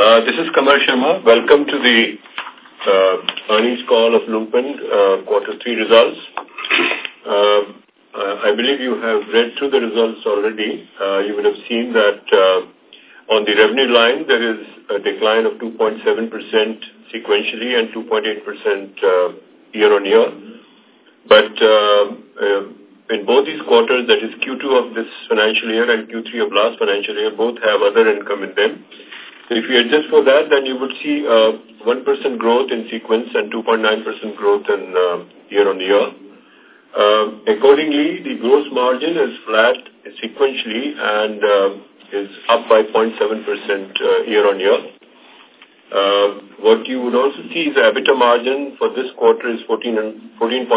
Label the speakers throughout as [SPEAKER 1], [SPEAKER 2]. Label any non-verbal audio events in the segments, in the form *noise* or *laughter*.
[SPEAKER 1] Uh, this is Kamal Sharma. Welcome to the uh, earnings call of Lupin, uh, quarter three results. Uh, I believe you have read through the results already. Uh, you would have seen that uh, on the revenue line, there is a decline of 2.7% sequentially and 2.8% uh, year-on-year. But uh, uh, in both these quarters, that is Q2 of this financial year and Q3 of last financial year, both have other income in them. So if you adjust for that, then you would see uh, 1% growth in sequence and 2.9% growth in uh, year-on-year. Uh, accordingly, the gross margin is flat sequentially and uh, is up by 0.7% uh, year-on-year. Uh, what you would also see is the EBITDA margin for this quarter is 14.1% 14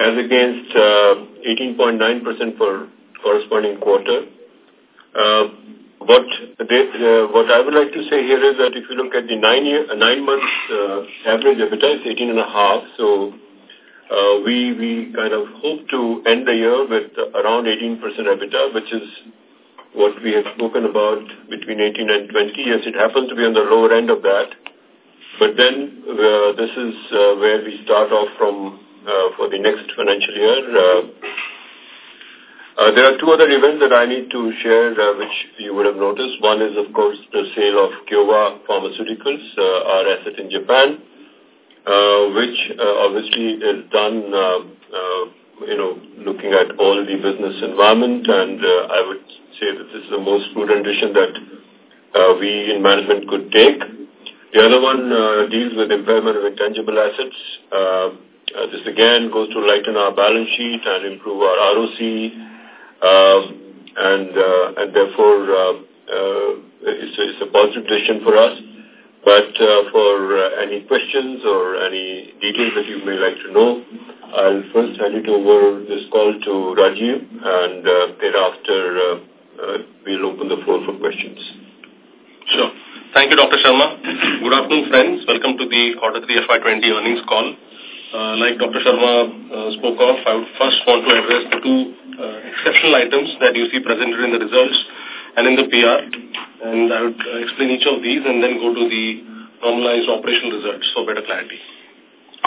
[SPEAKER 1] as against 18.9% uh, for corresponding quarter. Uh, what they, uh, what I would like to say here is that if you look at the nine year, uh, nine months uh, average EBITDA, is 18 and a half. So uh, we we kind of hope to end the year with around 18% EBITDA, which is what we have spoken about between 18 and 20. Yes, it happens to be on the lower end of that. But then uh, this is uh, where we start off from uh, for the next financial year. Uh, uh, there are two other events that I need to share, uh, which you would have noticed. One is, of course, the sale of Kyowa Pharmaceuticals, uh, our asset in Japan, uh, which uh, obviously is done, you know, looking at all the business environment, and I would say that this is the most prudent decision that we in management could take. The other one deals with impairment of intangible assets. This again goes to lighten our balance sheet and improve our ROC um, and, uh, and therefore uh, uh, it's, a, it's a positive decision for us. But uh, for uh, any questions or any details that you may like to know, I'll first hand it over this call to Rajiv and uh, thereafter uh, uh, we'll open the floor for questions.
[SPEAKER 2] Sure. Thank you, Dr. Sharma. Good afternoon, friends. Welcome to the Quarter 3 FY20 earnings call. Uh, like Dr. Sharma uh, spoke of, I would first want to address the two uh, exceptional items that you see presented in the results and in the PR. And I would uh, explain each of these and then go to the normalized operational results for better clarity.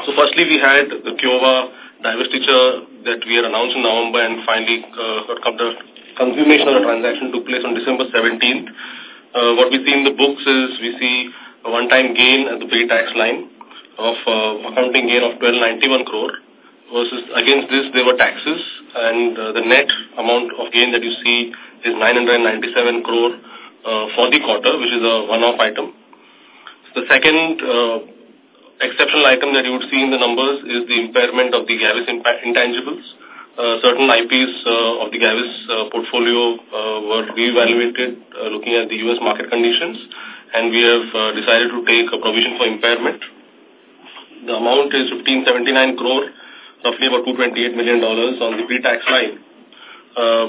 [SPEAKER 2] So firstly, we had the Kyowa divestiture that we had announced in November and finally uh, the consummation of the transaction took place on December 17th. Uh, what we see in the books is we see a one-time gain at the pre-tax line of uh, accounting gain of 1291 crore versus against this there were taxes and uh, the net amount of gain that you see is 997 crore uh, for the quarter which is a one-off item. The second uh, exceptional item that you would see in the numbers is the impairment of the Gavis intangibles. Uh, certain IPs uh, of the Gavis uh, portfolio uh, were reevaluated uh, looking at the U.S. market conditions and we have uh, decided to take a provision for impairment the amount is 1579 crore, roughly about $228 million on the pre-tax line. Uh,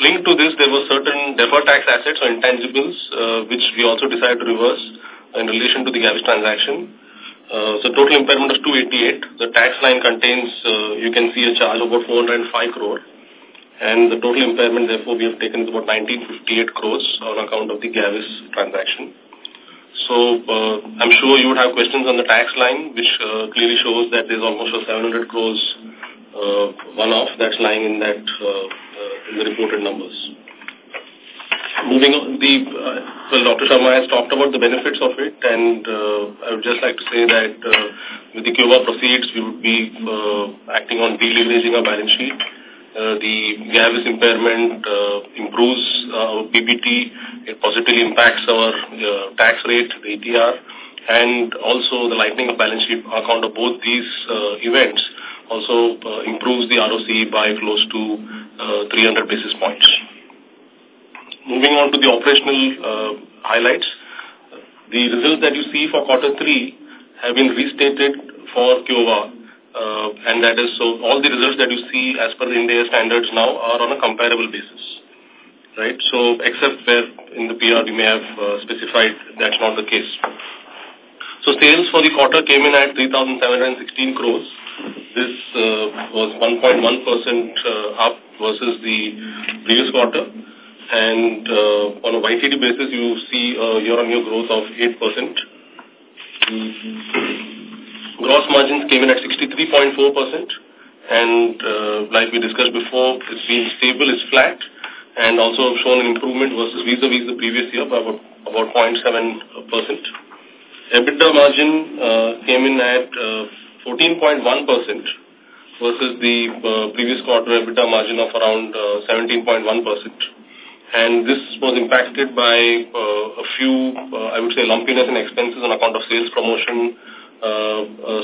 [SPEAKER 2] linked to this, there were certain deferred tax assets or intangibles, uh, which we also decided to reverse in relation to the Gavis transaction. Uh, so total impairment of 288. The tax line contains, uh, you can see a charge of about 405 crore. And the total impairment, therefore, we have taken is about 1958 crores on account of the Gavis transaction. So uh, I'm sure you would have questions on the tax line, which uh, clearly shows that there's almost a 700 crores uh, one-off that's lying in that uh, uh, in the reported numbers. Moving on, the uh, well, Dr. Sharma has talked about the benefits of it, and I would just like to say that with the Kyowa proceeds, we would be acting on deleveraging our balance sheet the Gavis impairment improves our PBT, it positively impacts our uh, tax rate, the ETR, and also the lightening of balance sheet account of both these uh, events also uh, improves the ROC by close to uh, 300 basis points. Moving on to the operational highlights, the results that you see for quarter three have been restated for Kyowa uh, and that is so all the results that you see as per the India standards now are on a comparable basis. Right? So except where in the PR you may have uh, specified that's not the case. So sales for the quarter came in at 3,716 crores. This uh, was 1.1% uh, up versus the previous quarter. and on a YTD basis, you see a year-on-year growth of 8%. Gross margins came in at 63.4%, and like we discussed before, it's been stable, it's flat, and also shown an improvement versus vis-a-vis -vis the previous year by about, about 0.7%. EBITDA margin uh, came in at 14.1% uh, versus the uh, previous quarter EBITDA margin of around 17.1%. Uh, and this was impacted by a few, I would say, lumpiness in expenses on account of sales promotion,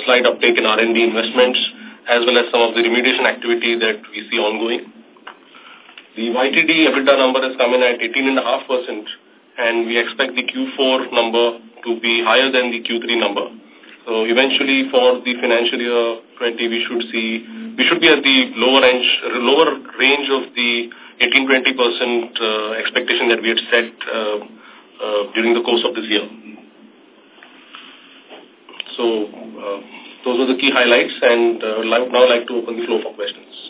[SPEAKER 2] slight uptake in R&D investments, as well as some of the remediation activity that we see ongoing. The YTD EBITDA number has come in at 18.5%, and we expect the Q4 number to be higher than the Q3 number. So eventually for the financial year 20, we should see, we should be at the lower range, lower range of the 18-20% uh, expectation that we had set uh, uh, during the course of this year. So uh, those are the key highlights and uh, now like to open the floor for questions.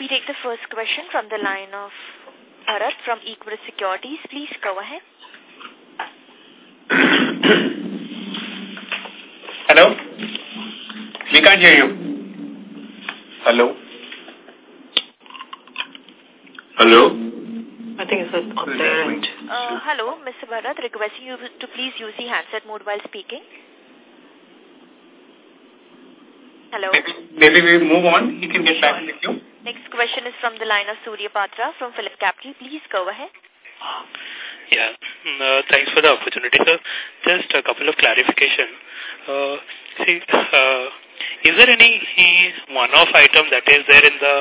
[SPEAKER 3] We take the first question from the line of Bharat from Equirus Securities. Please go ahead.
[SPEAKER 4] Hello? We can't hear you. Hello?
[SPEAKER 1] Hello?
[SPEAKER 5] I think it's on their end.
[SPEAKER 3] Uh, hello, Mr. Bharat, requesting you to please use the handset mode while speaking. Hello?
[SPEAKER 4] Maybe, maybe we move on. You can get back in the queue.
[SPEAKER 3] Next question is from the line of Surya Patra from Phillip Capital. Please go ahead.
[SPEAKER 6] Yeah, mm, uh, thanks for the opportunity, sir. Just a couple of clarification. Uh, see, uh, is there any one-off item that is there in the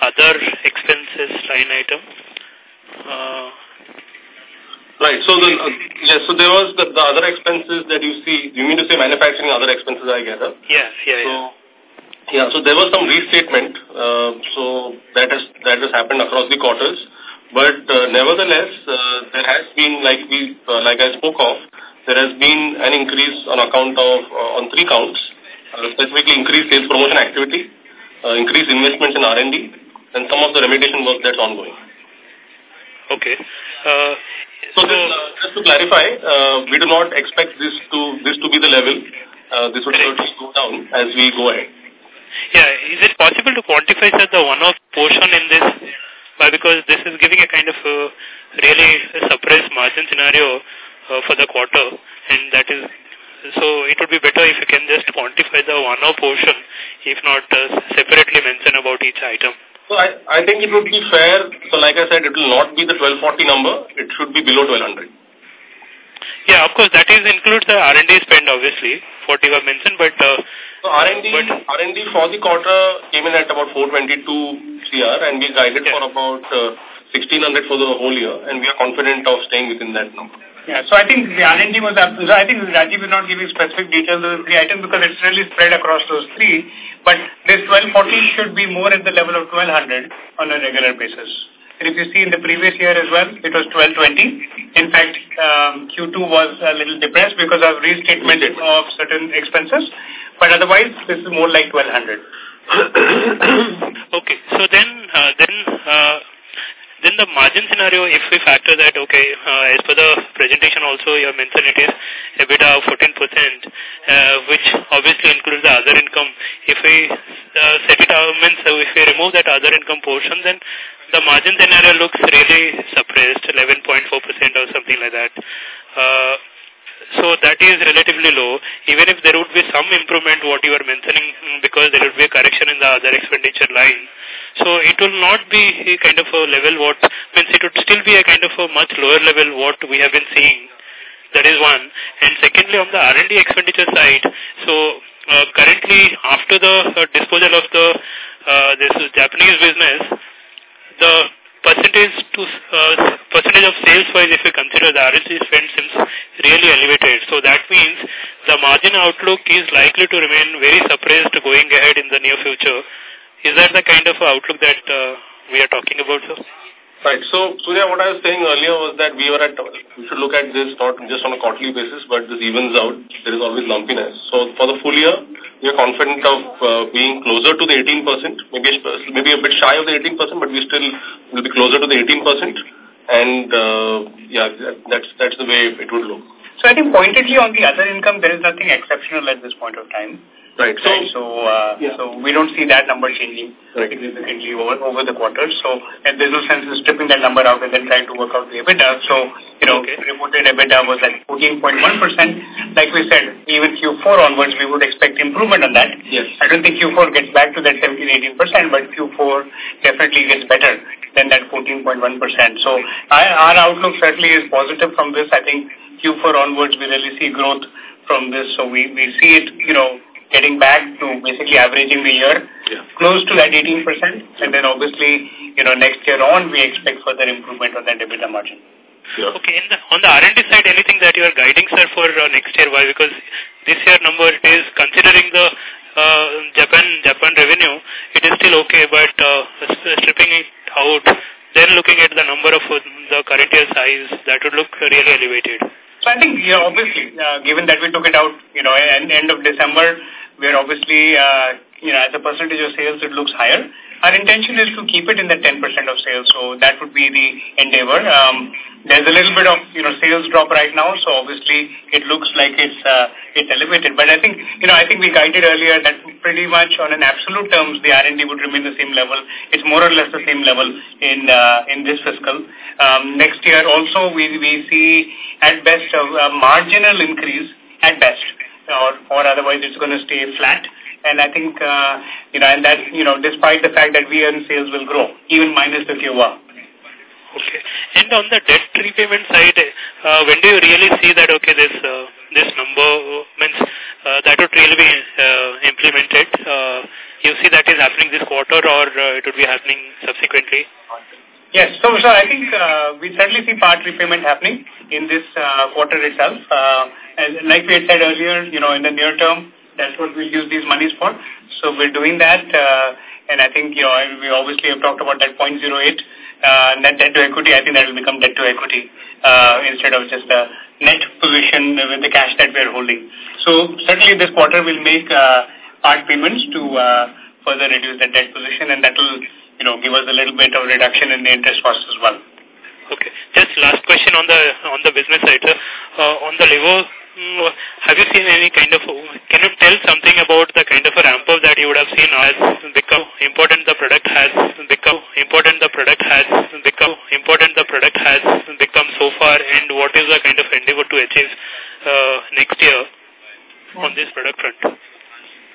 [SPEAKER 6] other expenses line item? Uh,
[SPEAKER 2] right. So the uh, yes. So there was the, the other expenses that you see. You mean to say manufacturing other expenses? I gather.
[SPEAKER 6] Yes. Yeah.
[SPEAKER 2] So,
[SPEAKER 6] yeah.
[SPEAKER 2] Yeah, so there was some restatement, uh, so that has that has happened across the quarters. But uh, nevertheless, uh, there has been, like we, uh, like I spoke of, there has been an increase on account of uh, on three counts, uh, specifically increased sales promotion activity, uh, increased investments in R&D, and some of the remediation work that's ongoing.
[SPEAKER 6] Okay. Uh,
[SPEAKER 2] so, so uh, just to clarify, uh, we do not expect this to this to be the level. Uh, this would certainly go down as we go ahead.
[SPEAKER 6] Yeah, is it possible to quantify sir, the one-off portion in this? But because this is giving a kind of a really suppressed margin scenario uh, for the quarter, and that is so it would be better if you can just quantify the one-off portion, if not uh, separately mention about each item.
[SPEAKER 2] So I, I think it would be fair. So like I said, it will not be the 1240 number. It should be below 1200.
[SPEAKER 6] Yeah, of course, that is includes the R&D spend, obviously, what you have mentioned, but... Uh,
[SPEAKER 2] so R&D R&D for the quarter came in at about 422 CR, and we guided yeah. for about uh, 1600 for the whole year, and we are confident of staying within that number.
[SPEAKER 4] Yeah, so I think the R&D was, so I think Rajiv is not giving specific details of the item because it's really spread across those three, but this 1240 should be more at the level of 1200 on a regular basis. And if you see in the previous year as well, it was 1220. In fact, um, Q2 was a little depressed because of restatement of certain expenses, but otherwise this is more like 1200. *coughs*
[SPEAKER 6] okay, so then, uh, then, uh, then the margin scenario, if we factor that, okay, uh, as per the presentation also you have mentioned it is EBITDA of 14%, uh, which obviously includes the other income. If we uh, set it out, means uh, if we remove that other income portion, then the margin scenario looks really suppressed, 11.4% or something like that. Uh, so that is relatively low, even if there would be some improvement what you are mentioning mm, because there would be a correction in the other expenditure line. So it will not be a kind of a level what, means it would still be a kind of a much lower level what we have been seeing. That is one. And secondly, on the R&D expenditure side, so uh, currently after the uh, disposal of the uh, this Japanese business, the percentage to uh, percentage of sales wise, if you consider the R&D spend seems really elevated. So that means the margin outlook is likely to remain very suppressed going ahead in the near future. Is that the kind of outlook that uh, we are talking about, sir?
[SPEAKER 2] Right. So, Surya, what I was saying earlier was that we were at, we should look at this not just on a quarterly basis, but this evens out. There is always lumpiness. So, for the full year, we are confident of uh, being closer to the 18%, maybe, maybe a bit shy of the 18%, but we still will be closer to the 18%. And, uh, yeah, that's, that's the way it would look.
[SPEAKER 4] So I think pointedly on the other income, there is nothing exceptional at this point of time.
[SPEAKER 2] Right.
[SPEAKER 4] So, right. so, uh, yeah. so we don't see that number changing right. significantly over, over the quarter. So, and there's no sense in stripping that number out and then trying to work out the EBITDA. So, you know, okay. reported EBITDA was at 14.1%. Like we said, even Q4 onwards, we would expect improvement on that.
[SPEAKER 2] Yes.
[SPEAKER 4] I don't think Q4 gets back to that 17-18%, but Q4 definitely gets better than that 14.1%. So, I, our outlook certainly is positive from this. I think Q4 onwards, we really see growth from this. So we, we see it, you know, getting back to basically averaging the year
[SPEAKER 2] yeah.
[SPEAKER 4] close to that 18%. And then obviously, you know, next year on, we expect further improvement on that EBITDA margin.
[SPEAKER 6] Yeah. Okay. The, on the R&D side, anything that you are guiding, sir, for uh, next year? Why? Because this year number is considering the uh, Japan Japan revenue, it is still okay, but uh, stripping it out, then looking at the number of uh, the current year size, that would look really elevated.
[SPEAKER 4] So I think, you know, obviously, uh, given that we took it out, you know, at end of December, we're obviously, uh, you know, as a percentage of sales, it looks higher. Our intention is to keep it in the 10% of sales, so that would be the endeavor. Um, there's a little bit of, you know, sales drop right now, so obviously it looks like it's uh, it's elevated. But I think, you know, I think we guided earlier that pretty much on an absolute terms, the R&D would remain the same level. It's more or less the same level in uh, in this fiscal. Um, next year also, we, we see at best a, a marginal increase at best, or, or otherwise it's going to stay flat. And I think, uh, you know, and that, you know, despite the fact that we earn sales will grow, even minus the Kyowa.
[SPEAKER 6] Okay. And on the debt repayment side, uh, when do you really see that, okay, this uh, this number means uh, that would really be uh, implemented? Uh, you see that is happening this quarter or uh, it would be happening subsequently?
[SPEAKER 4] Yes. So, so I think uh, we certainly see part repayment happening in this uh, quarter itself. Uh, and like we had said earlier, you know, in the near term, that's what we'll use these monies for. So we're doing that. Uh, and I think, you know, we obviously have talked about that 0.08 uh, net debt to equity. I think that will become debt to equity uh, instead of just a net position with the cash that we're holding. So certainly this quarter we'll make uh, part payments to uh, further reduce the debt position and that will, you know, give us a little bit of reduction in the interest costs as well.
[SPEAKER 6] Okay. Just last question on the on the business side, sir. Uh, on the liver Mm, have you seen any kind of, can you tell something about the kind of a ramp up that you would have seen as become important the product has become, important the product has become, important the product has become so far and what is the kind of endeavor to achieve uh, next year on this product front?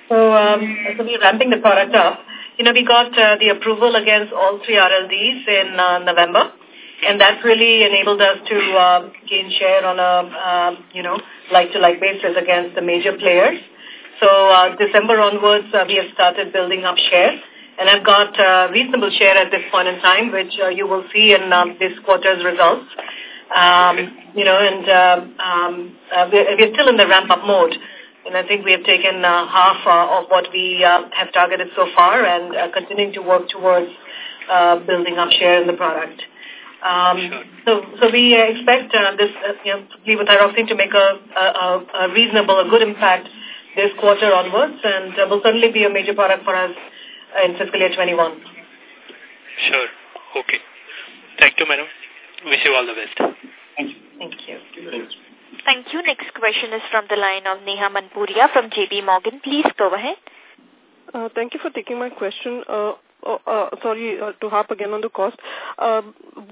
[SPEAKER 5] So, um, so we're ramping the product up. You know, we got uh, the approval against all three RLDs in uh, November and that really enabled us to uh, gain share on a, uh, you know, like-to-like -like basis against the major players. So uh, December onwards, uh, we have started building up share, and I've got uh, reasonable share at this point in time, which uh, you will see in um, this quarter's results. Um, you know, and uh, um, uh, we're, we're still in the ramp-up mode. And I think we have taken uh, half uh, of what we uh, have targeted so far and uh, continuing to work towards uh, building up share in the product. Um, so, so we uh, expect uh, this, uh, you know, levothyroxine to make a, a, a reasonable, a good impact this quarter onwards, and uh, will certainly be a major product for us in fiscal year 21.
[SPEAKER 6] Sure. Okay. Thank you, madam. Wish you all the best.
[SPEAKER 5] Thank you. Thank you.
[SPEAKER 3] Thank you. Next question is from the line of Neha Manpuria from JP Morgan. Please go ahead.
[SPEAKER 7] Uh, thank you for taking my question. Uh, oh, uh, sorry uh, to harp again on the cost. Uh,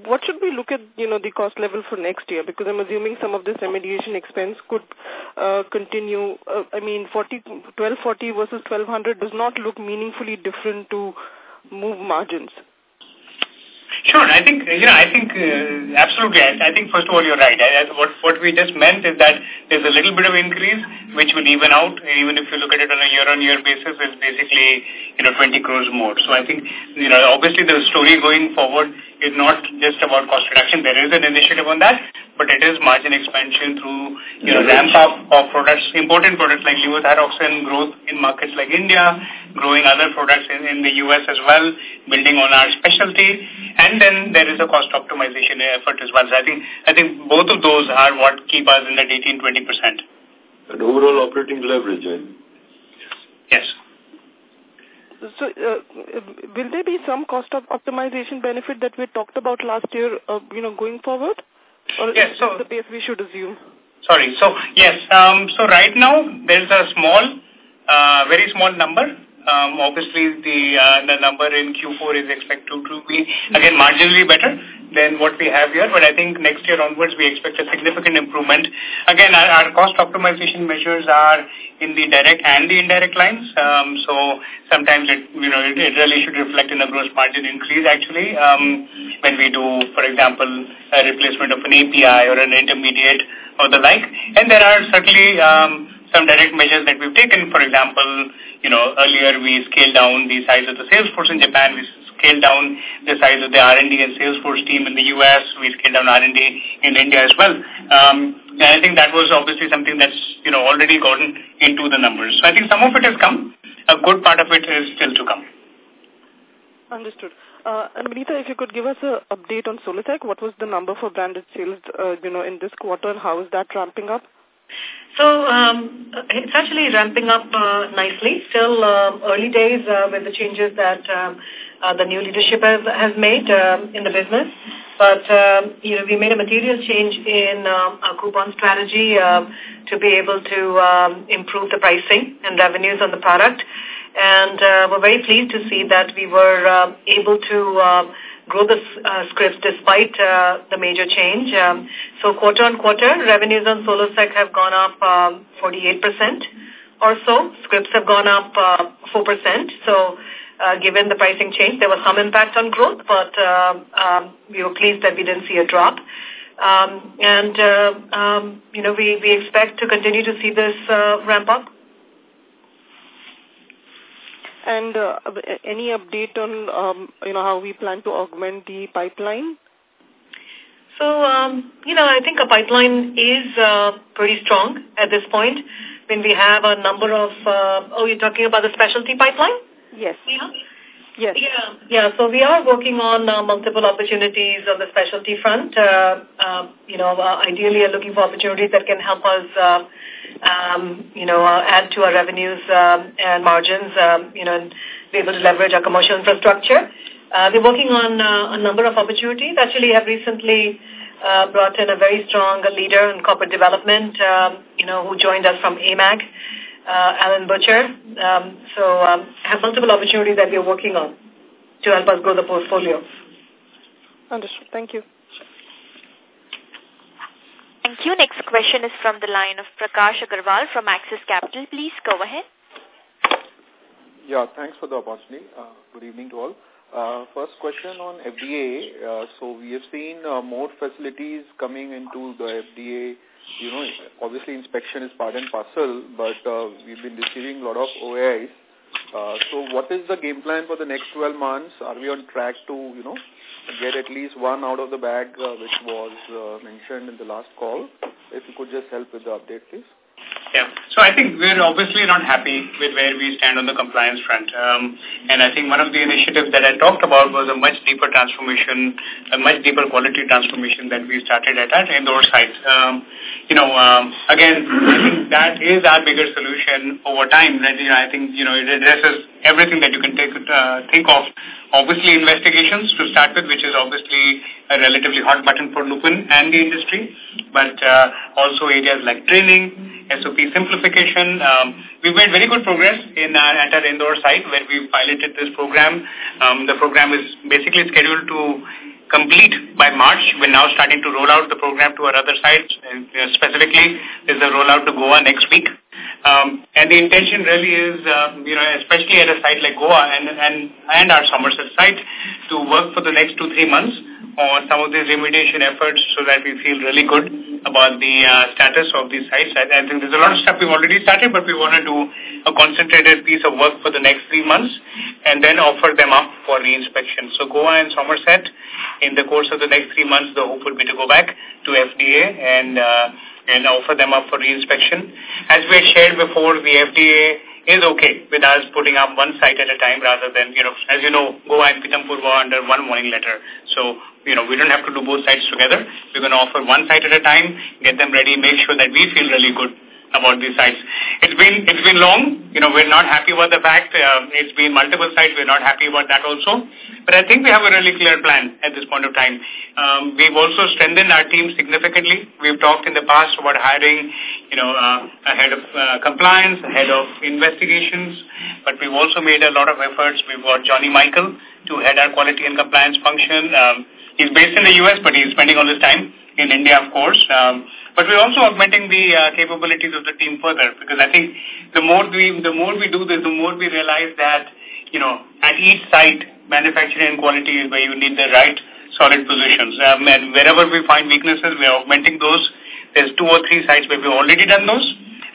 [SPEAKER 7] what should we look at, you know, the cost level for next year? Because I'm assuming some of this remediation expense could uh, continue. Uh, I mean, 40, 1240 versus 1200 does not look meaningfully different to move margins.
[SPEAKER 4] Sure. I think, you know, I think, uh, absolutely. I, I, think, first of all, you're right. I, I, what, what we just meant is that there's a little bit of increase, which will even out. Even if you look at it on a year-on-year -year basis, it's basically, you know, 20 crores more. So I think, you know, obviously the story going forward is not just about cost reduction. There is an initiative on that, but it is margin expansion through, you know, ramp up of products, important products like levothyroxine, growth in markets like India, growing other products in, in the U.S. as well, building on our specialty, and then there is a cost optimization effort as well. So I think, I think both of those are what keep us in that 18-20%.
[SPEAKER 1] And overall operating leverage?
[SPEAKER 4] Yes.
[SPEAKER 7] So, uh, will there be some cost of optimization benefit that we talked about last year, uh, you know, going forward? Or
[SPEAKER 4] yes,
[SPEAKER 7] is
[SPEAKER 4] so,
[SPEAKER 7] the base we should assume?
[SPEAKER 4] Sorry. So, yes. Um, so, right now, there's a small, uh, very small number. Um, obviously, the, uh, the number in Q4 is expected to be, again, marginally better than what we have here. But I think next year onwards, we expect a significant improvement. Again, our, our cost optimization measures are in the direct and the indirect lines. Um, so sometimes it, you know, it, it, really should reflect in a gross margin increase actually um, when we do, for example, a replacement of an API or an intermediate or the like. And there are certainly um, some direct measures that we've taken. For example, you know, earlier we scaled down the size of the sales force in Japan. We scaled down the size of the R&D and sales force team in the U.S. We scaled down R&D in India as well. Um, and I think that was obviously something that's, you know, already gotten into the numbers. So I think some of it has come. A good part of it is still to come.
[SPEAKER 7] Understood. Uh, and Vinita, if you could give us an update on Solosec, what was the number for branded sales, uh, you know, in this quarter and how is that ramping up?
[SPEAKER 5] So um, it's actually ramping up uh, nicely. Still uh, early days uh, with the changes that um, uh, the new leadership has, has made um, in the business. But, um, you know, we made a material change in um, our coupon strategy uh, to be able to um, improve the pricing and revenues on the product. And uh, we're very pleased to see that we were uh, able to uh, grow the uh, scripts despite uh, the major change. Um, so quarter on quarter, revenues on Solosec have gone up um, 48% or so. Scripts have gone up uh, 4%. So uh, given the pricing change, there was some impact on growth, but uh, um, we were pleased that we didn't see a drop. Um, and, uh, um, you know, we, we expect to continue to see this uh, ramp up.
[SPEAKER 7] And uh, any update on, um, you know, how we plan to augment the pipeline?
[SPEAKER 5] So, um, you know, I think a pipeline is uh, pretty strong at this point. When we have a number of, uh, oh, you're talking about the specialty pipeline?
[SPEAKER 7] Yes.
[SPEAKER 5] Yeah.
[SPEAKER 7] Yes.
[SPEAKER 5] Yeah, yeah. So we are working on uh, multiple opportunities on the specialty front. Uh, uh, you know, uh, ideally, are looking for opportunities that can help us, uh, um, you know, uh, add to our revenues um, and margins. Um, you know, and be able to leverage our commercial infrastructure. Uh, we're working on uh, a number of opportunities. Actually, have recently brought in a very strong leader in corporate development. You know, who joined us from AMAG Alan Butcher. So have multiple opportunities that we're working on to help us grow the portfolio.
[SPEAKER 7] Understood. Thank you.
[SPEAKER 3] Thank you. Next question is from the line of Prakash Agarwal from Axis Capital. Please go ahead.
[SPEAKER 8] Yeah, thanks for the opportunity. Uh, good evening to all. Uh, first question on FDA. Uh, so we have seen uh, more facilities coming into the FDA you know, obviously inspection is part and parcel, but uh, we've been receiving a lot of OAIs. Uh, so what is the game plan for the next 12 months? Are we on track to, you know, get at least one out of the bag, uh, which was uh, mentioned in the last call? If you could just help with the update, please.
[SPEAKER 4] Yeah. So I think we're obviously not happy with where we stand on the compliance front. Um, and I think one of the initiatives that I talked about was a much deeper transformation, a much deeper quality transformation that we started at our Indore site. Um, you know, um, again, that is our bigger solution over time. That, you know, I think, you know, it addresses everything that you can take, uh, think of. Obviously, investigations to start with, which is obviously a relatively hot button for Lupin and the industry, but uh, also areas like training, SOP simplification. Um, we've made very good progress in our, at our Indore site where we piloted this program. Um, the program is basically scheduled to complete by March. We're now starting to roll out the program to our other sites. And, uh, specifically, there's a rollout to Goa next week. Um, and the intention really is, uh, you know, especially at a site like Goa and, and, and our Somerset site, to work for the next two, three months on some of these remediation efforts so that we feel really good about the uh, status of these sites. I, I think there's a lot of stuff we've already started, but we want to do a concentrated piece of work for the next three months and then offer them up for reinspection. So Goa and Somerset, in the course of the next three months, the hope would be to go back to FDA and uh, and offer them up for reinspection. As we had shared before, the FDA is okay with us putting up one site at a time rather than, you know, as you know, Goa and Pithampur were under one warning letter. So, you know, we don't have to do both sites together. We're going to offer one site at a time, get them ready, make sure that we feel really good about these sites. It's been it's been long. You know, we're not happy about the fact. Uh, it's been multiple sites. We're not happy about that also. But I think we have a really clear plan at this point of time. Um, we've also strengthened our team significantly. We've talked in the past about hiring, you know, uh, a head of uh, compliance, a head of investigations. But we've also made a lot of efforts. We've got Johnny Michael to head our quality and compliance function. Um, he's based in the U.S., but he's spending all his time in India, of course. Um, we're also augmenting the uh, capabilities of the team further because I think the more we the more we do this, the more we realize that you know at each site, manufacturing and quality is where you need the right solid positions. Um, and wherever we find weaknesses, we are augmenting those. There's two or three sites where we've already done those.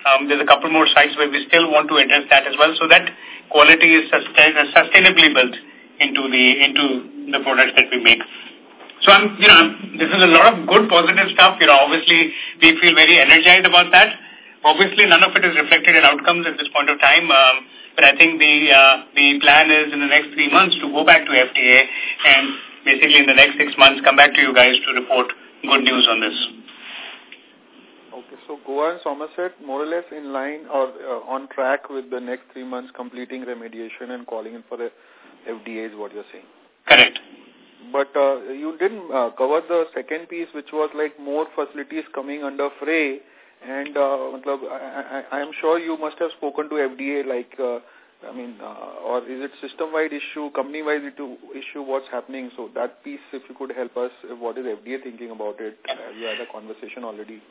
[SPEAKER 4] Um, there's a couple more sites where we still want to address that as well, so that quality is sustain, sustainably built into the into the products that we make. So I'm, you know, this is a lot of good positive stuff. You know, obviously we feel very energized about that. Obviously none of it is reflected in outcomes at this point of time. Um, but I think the uh, the plan is in the next three months to go back to FDA and basically in the next six months come back to you guys to report good news on this.
[SPEAKER 8] Okay, so Goa and Somerset more or less in line or uh, on track with the next three months completing remediation and calling in for the FDA is what you're saying.
[SPEAKER 4] Correct.
[SPEAKER 8] But uh, you didn't uh, cover the second piece, which was like more facilities coming under fray. And uh, I, I, I am sure you must have spoken to FDA, like, uh, I mean, uh, or is it system-wide issue, company-wide issue, what's happening? So that piece, if you could help us, what is FDA thinking about it? Uh, you had a conversation already.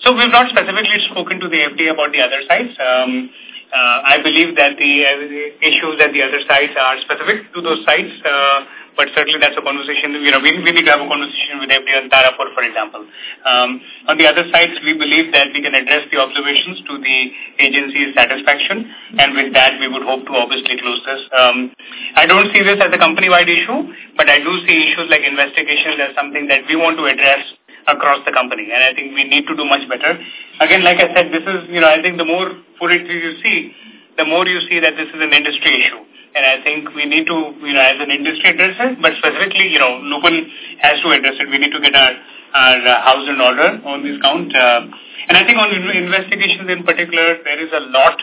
[SPEAKER 4] So we've not specifically spoken to the FDA about the other sites. Um, uh, I believe that the, uh, issues at the other sites are specific to those sites. Uh, but certainly that's a conversation, you know, we, we need to have a conversation with FDA and Tarapur, for example. Um, on the other sides, we believe that we can address the observations to the agency's satisfaction, and with that, we would hope to obviously close this. Um, I don't see this as a company-wide issue, but I do see issues like investigations as something that we want to address across the company, and I think we need to do much better. Again, like I said, this is, you know, I think the more you see, the more you see that this is an industry issue. And I think we need to, you know, as an industry address it, but specifically, you know, Lupin has to address it. We need to get our, our uh, house in order on this count. Uh, and I think on investigations in particular, there is a lot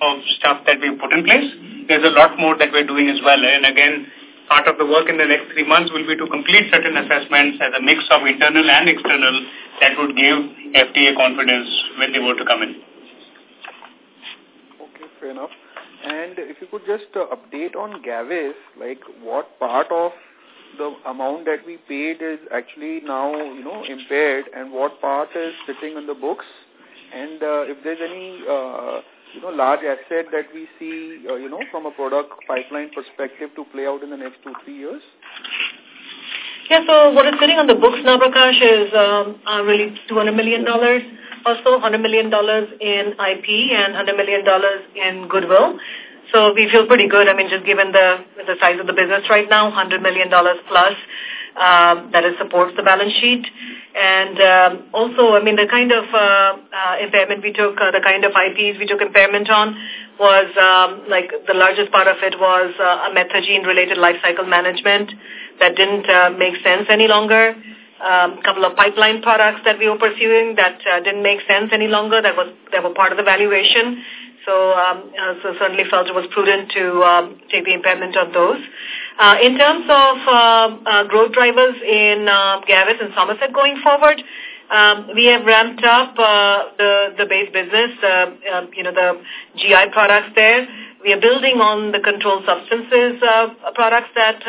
[SPEAKER 4] of stuff that we've put in place. There's a lot more that we're doing as well. And again, part of the work in the next three months will be to complete certain assessments as a mix of internal and external that would give FDA confidence when they were to come in.
[SPEAKER 8] Fair enough. And if you could just uh, update on Gavis, like what part of the amount that we paid is actually now, you know, impaired and what part is sitting in the books? And uh, if there's any, uh, you know, large asset that we see, uh, you know, from a product pipeline perspective to play out in the next two, three years?
[SPEAKER 5] Yeah, so what is sitting on the books now, Prakash, is um, uh, really $200 million also $100 million in IP and $100 million in goodwill. So we feel pretty good. I mean, just given the the size of the business right now, $100 million plus, um, that it supports the balance sheet. And um, also, I mean, the kind of uh, uh, impairment we took, uh, the kind of IPs we took impairment on was um, like the largest part of it was uh, a Methergine-related lifecycle management that didn't uh, make sense any longer um, couple of pipeline products that we were pursuing that uh, didn't make sense any longer. That was that were part of the valuation. So, um, uh, so certainly felt it was prudent to um, take the impairment on those. Uh, in terms of uh, uh, growth drivers in uh, Gavis and Somerset going forward, um, we have ramped up uh, the the base business, uh, uh, you know, the GI products there. We are building on the controlled substances products that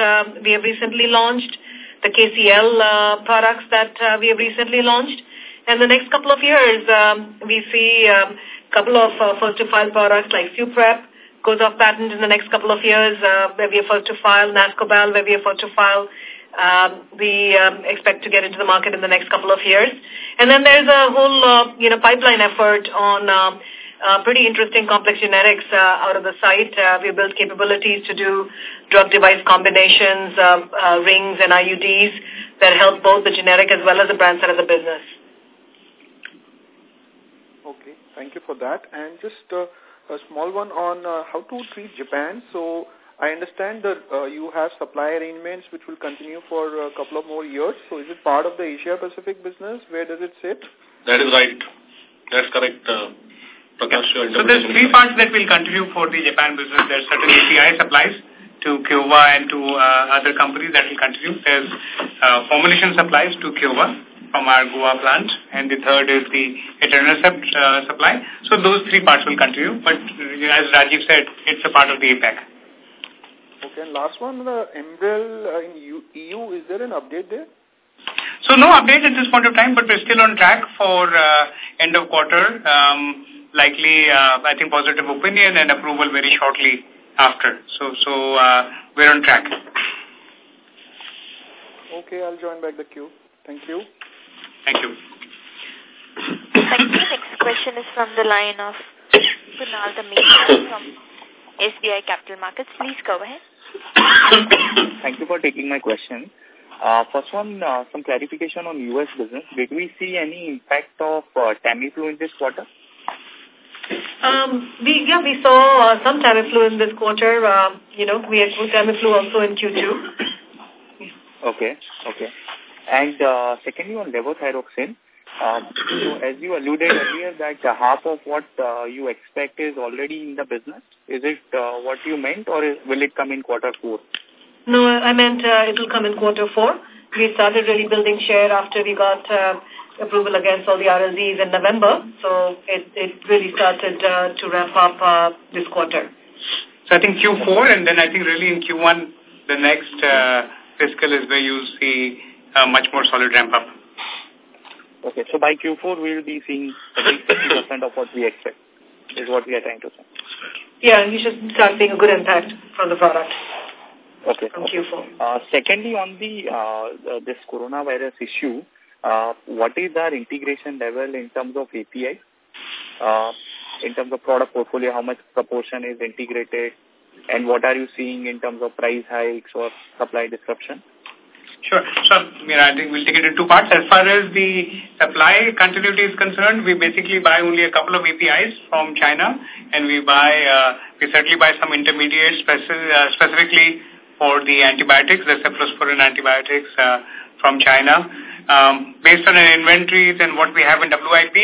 [SPEAKER 5] we have recently launched the KCL uh, products that uh, we have recently launched. And the next couple of years, um, we see a um, couple of uh, first-to-file products like Suprep goes off patent in the next couple of years, where we are first to file, Nascobal, where we are first to file. Um, we um, expect to get into the market in the next couple of years. And then there's a whole, uh, you know, pipeline effort on uh, uh, pretty interesting complex generics uh, out of the site. Uh, we built capabilities to do drug-device combinations, uh, uh, rings and IUDs that help both the generic as well as the brand side of the business.
[SPEAKER 8] Okay, thank you for that. And just uh, a small one on uh, how to treat Japan. So I understand that uh, you have supply arrangements which will continue for a couple of more years. So is it part of the Asia Pacific business? Where does it sit?
[SPEAKER 2] That is right. That's correct. Uh, Prakash,
[SPEAKER 4] so there's three parts that will continue for the Japan business. There's certain API supplies to Kyowa and to uh, other companies that will continue. There's uh, formulation supplies to Kyowa from our Goa plant, and the third is the Etanercept uh, supply. So those three parts will continue, but uh, as Rajiv said, it's a part of the APAC.
[SPEAKER 8] Okay, and last one, the Enbrel uh, in EU, is there an update there?
[SPEAKER 4] So no update at this point of time, but we're still on track for uh, end of quarter. Um, likely, uh, I think, positive opinion and approval very shortly after. So, so uh, we're on track.
[SPEAKER 8] Okay, I'll join back the queue. Thank you.
[SPEAKER 4] Thank you.
[SPEAKER 3] Thank you. Next question is from the line of Kunal Dhamesha from SBI Capital Markets. Please go ahead.
[SPEAKER 9] Thank you for taking my question. Uh, first one, uh, some clarification on U.S. business. Did we see any impact of uh, Tamiflu in this quarter?
[SPEAKER 5] Um, we, yeah, we saw uh, some Tamiflu in this quarter. Uh, you know, we had Tamiflu also in Q2. *coughs*
[SPEAKER 9] Okay, okay. And uh, secondly, on levothyroxine, uh, so as you alluded earlier that uh, half of what uh, you expect is already in the business, is it uh, what you meant or is, will it come in quarter four?
[SPEAKER 5] No, I meant uh, it will come in quarter four. We started really building share after we got uh, approval against all the RLDs in November. So it, it really started uh, to ramp up uh, this quarter.
[SPEAKER 4] So I think Q4 and then I think really in Q1, the next uh, fiscal is where you'll see a much more solid ramp up.
[SPEAKER 9] Okay, so by Q4 we will be seeing 50% of what we expect, is what we are trying to say.
[SPEAKER 5] Yeah, you should start seeing a good impact from the product.
[SPEAKER 9] Okay.
[SPEAKER 5] From Q4.
[SPEAKER 9] Uh, secondly, on the uh, this coronavirus issue, uh, what is our integration level in terms of API? Uh, in terms of product portfolio, how much proportion is integrated? And what are you seeing in terms of price hikes or supply disruption?
[SPEAKER 4] Sure. So, I think we'll take it in two parts. As far as the supply continuity is concerned, we basically buy only a couple of APIs from China, and we buy, uh, we certainly buy some intermediates uh, specifically for the antibiotics, the cephalosporin antibiotics uh, from China. Um, based on our inventories and what we have in WIP,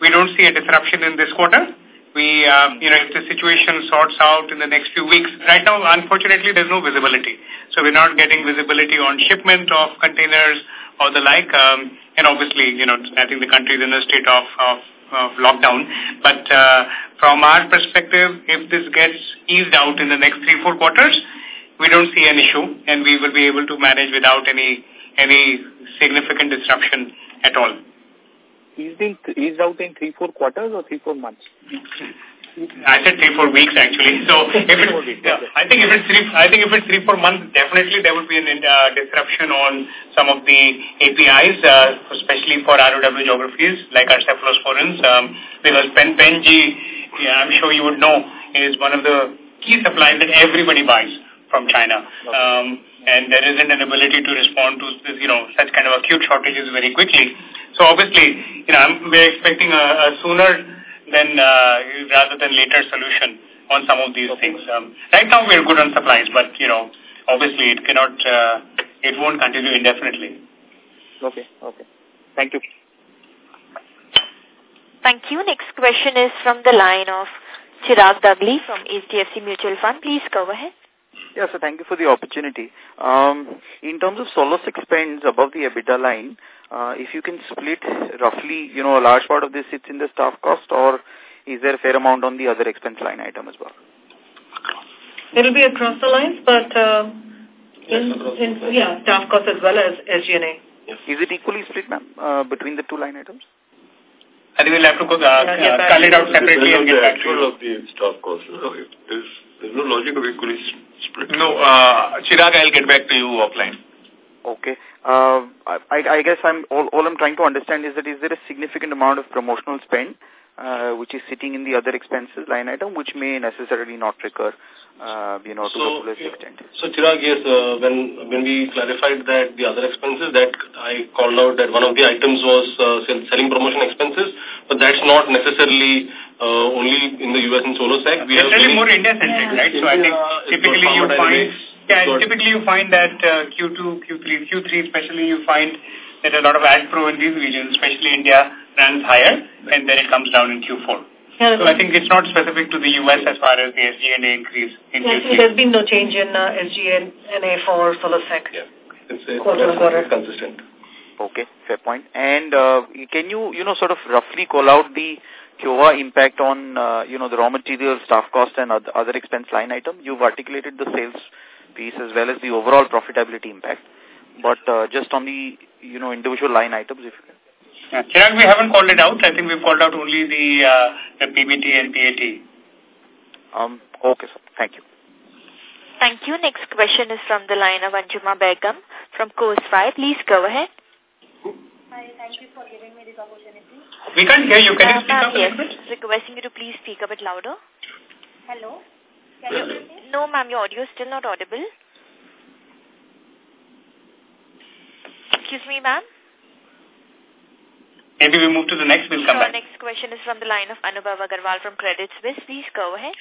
[SPEAKER 4] we don't see a disruption in this quarter we, uh, you know, if the situation sorts out in the next few weeks. Right now, unfortunately, there's no visibility. So we're not getting visibility on shipment of containers or the like. Um, and obviously, you know, I think the country is in a state of, of, of lockdown. But uh, from our perspective, if this gets eased out in the next three, four quarters, we don't see an issue and we will be able to manage without any any significant disruption at all
[SPEAKER 9] eased, in, eased out in three, four quarters or three, four months?
[SPEAKER 4] I said three, four weeks actually. So *laughs* if it, yeah, I think if it's three, I think if it's three, four months, definitely there would be a uh, disruption on some of the APIs, uh, especially for ROW geographies like our cephalosporins, um, because Pen Pen-G, yeah, I'm sure you would know, is one of the key supplies that everybody buys from China. Um, and there isn't an ability to respond to this, you know, such kind of acute shortages very quickly. So obviously, you know, we're expecting a, a sooner than uh, rather than later solution on some of these things. Um, right now, we're good on supplies, but you know, obviously, it cannot, uh, it won't continue indefinitely.
[SPEAKER 9] Okay. Okay. Thank you.
[SPEAKER 3] Thank you. Next question is from the line of Chirag Dagli from HDFC Mutual Fund. Please go ahead.
[SPEAKER 10] Yeah, so thank you for the opportunity. Um, in terms of Solosec spends above the EBITDA line, uh, if you can split roughly, you know, a large part of this sits in the staff cost or is there a fair amount on the other expense line item as well?
[SPEAKER 5] It will be across the lines, but uh, in, in, yeah, staff cost as well as SG&A.
[SPEAKER 10] Is it equally split, ma'am, uh, between the two line items?
[SPEAKER 4] I think we'll have to go, uh, uh, call it out separately and get back to you.
[SPEAKER 1] of the staff cost. No, there's, there's no logic of split.
[SPEAKER 11] No, uh, Chirag, I'll get back to you offline.
[SPEAKER 10] Okay. Uh, I, I guess I'm all, all I'm trying to understand is that is there a significant amount of promotional spend uh, which is sitting in the other expenses line item, which may necessarily not recur, uh, you know, to
[SPEAKER 2] so,
[SPEAKER 10] the fullest extent.
[SPEAKER 2] So, Chirag, yes, uh, when when we clarified that the other expenses, that I called out that one of the items was uh, selling promotion expenses, but that's not necessarily uh, only in the U.S. and Solosec.
[SPEAKER 4] We it's really more India-centric, yeah. right? So I think typically you find, yeah, typically you find that uh, Q2, Q3, Q3 especially you find that a lot of ad pro in these regions, especially India, runs higher, and then it comes down in Q4. Yeah, so I think it's not specific to the U.S. as far as the SG&A increase in
[SPEAKER 5] yes, Q3. There's been no change in uh, SG&A for Solosec.
[SPEAKER 2] Yeah, it's, it's quarter quarter. consistent.
[SPEAKER 10] Okay, fair point. And uh, can you, you know, sort of roughly call out the Kyowa impact on, uh, you know, the raw material, staff cost and other expense line item? You've articulated the sales piece as well as the overall profitability impact. But uh, just on the, you know, individual line items, if you can.
[SPEAKER 4] Yeah. Chirag, we haven't called it out. I think we've called out only the, uh, the PBT and PAT.
[SPEAKER 10] Um, okay, sir. Thank you.
[SPEAKER 3] Thank you. Next question is from the line of Anjuma Begum from Coastfire. Please go ahead.
[SPEAKER 12] Hi, thank you for giving me this opportunity.
[SPEAKER 4] We can't hear you. Can uh, you speak up
[SPEAKER 3] yes.
[SPEAKER 4] a bit?
[SPEAKER 3] Requesting you to please speak a bit louder.
[SPEAKER 12] Hello? Can you?
[SPEAKER 3] No, ma'am. Your audio is still not audible. Excuse me, ma'am.
[SPEAKER 4] Maybe we move to the next, we'll come
[SPEAKER 3] back.
[SPEAKER 4] back.
[SPEAKER 3] next question is from the line of Anubhav Agarwal from Credit Suisse. Please go ahead.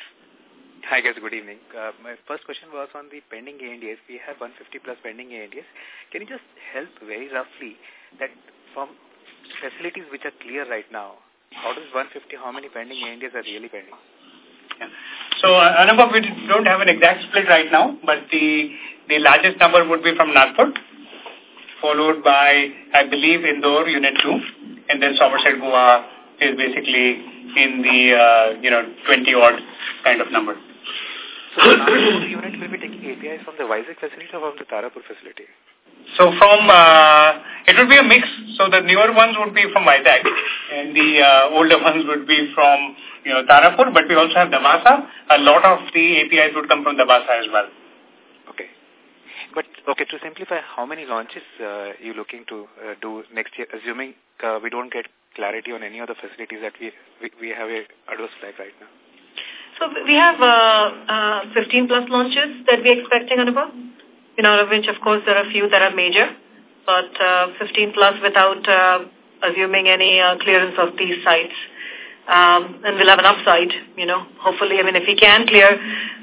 [SPEAKER 13] Hi guys, good evening. Uh, my first question was on the pending ANDAs. We have 150 plus pending ANDAs. Can you just help very roughly that from facilities which are clear right now, how does 150, how many pending ANDAs are really pending?
[SPEAKER 4] Yeah. So, uh, Anubhav, we don't have an exact split right now, but the, the largest number would be from Nagpur, followed by, I believe, Indore Unit 2, and then Somerset Goa is basically in the, uh, you know, 20-odd kind of number.
[SPEAKER 13] So the unit will be taking APIs from the Vizag facility or from the Tarapur facility?
[SPEAKER 4] So from, uh, it would be a mix. So the newer ones would be from Vizag and the uh, older *laughs* ones would be from, you know, Tarapur, but we also have Dabhasa. A lot of the APIs would come from Dabhasa as well.
[SPEAKER 13] Okay. But, okay, to simplify, how many launches uh, you looking to uh, do next year, assuming uh, we don't get clarity on any other facilities that we, we, we have a adverse flag right now?
[SPEAKER 5] So we have uh, uh, 15 plus launches that we're expecting, Anubhav, in out of which, of course, there are a few that are major, but uh, 15 plus without uh, assuming any uh, clearance of these sites. Um, and we'll have an upside, you know, hopefully. I mean, if we can clear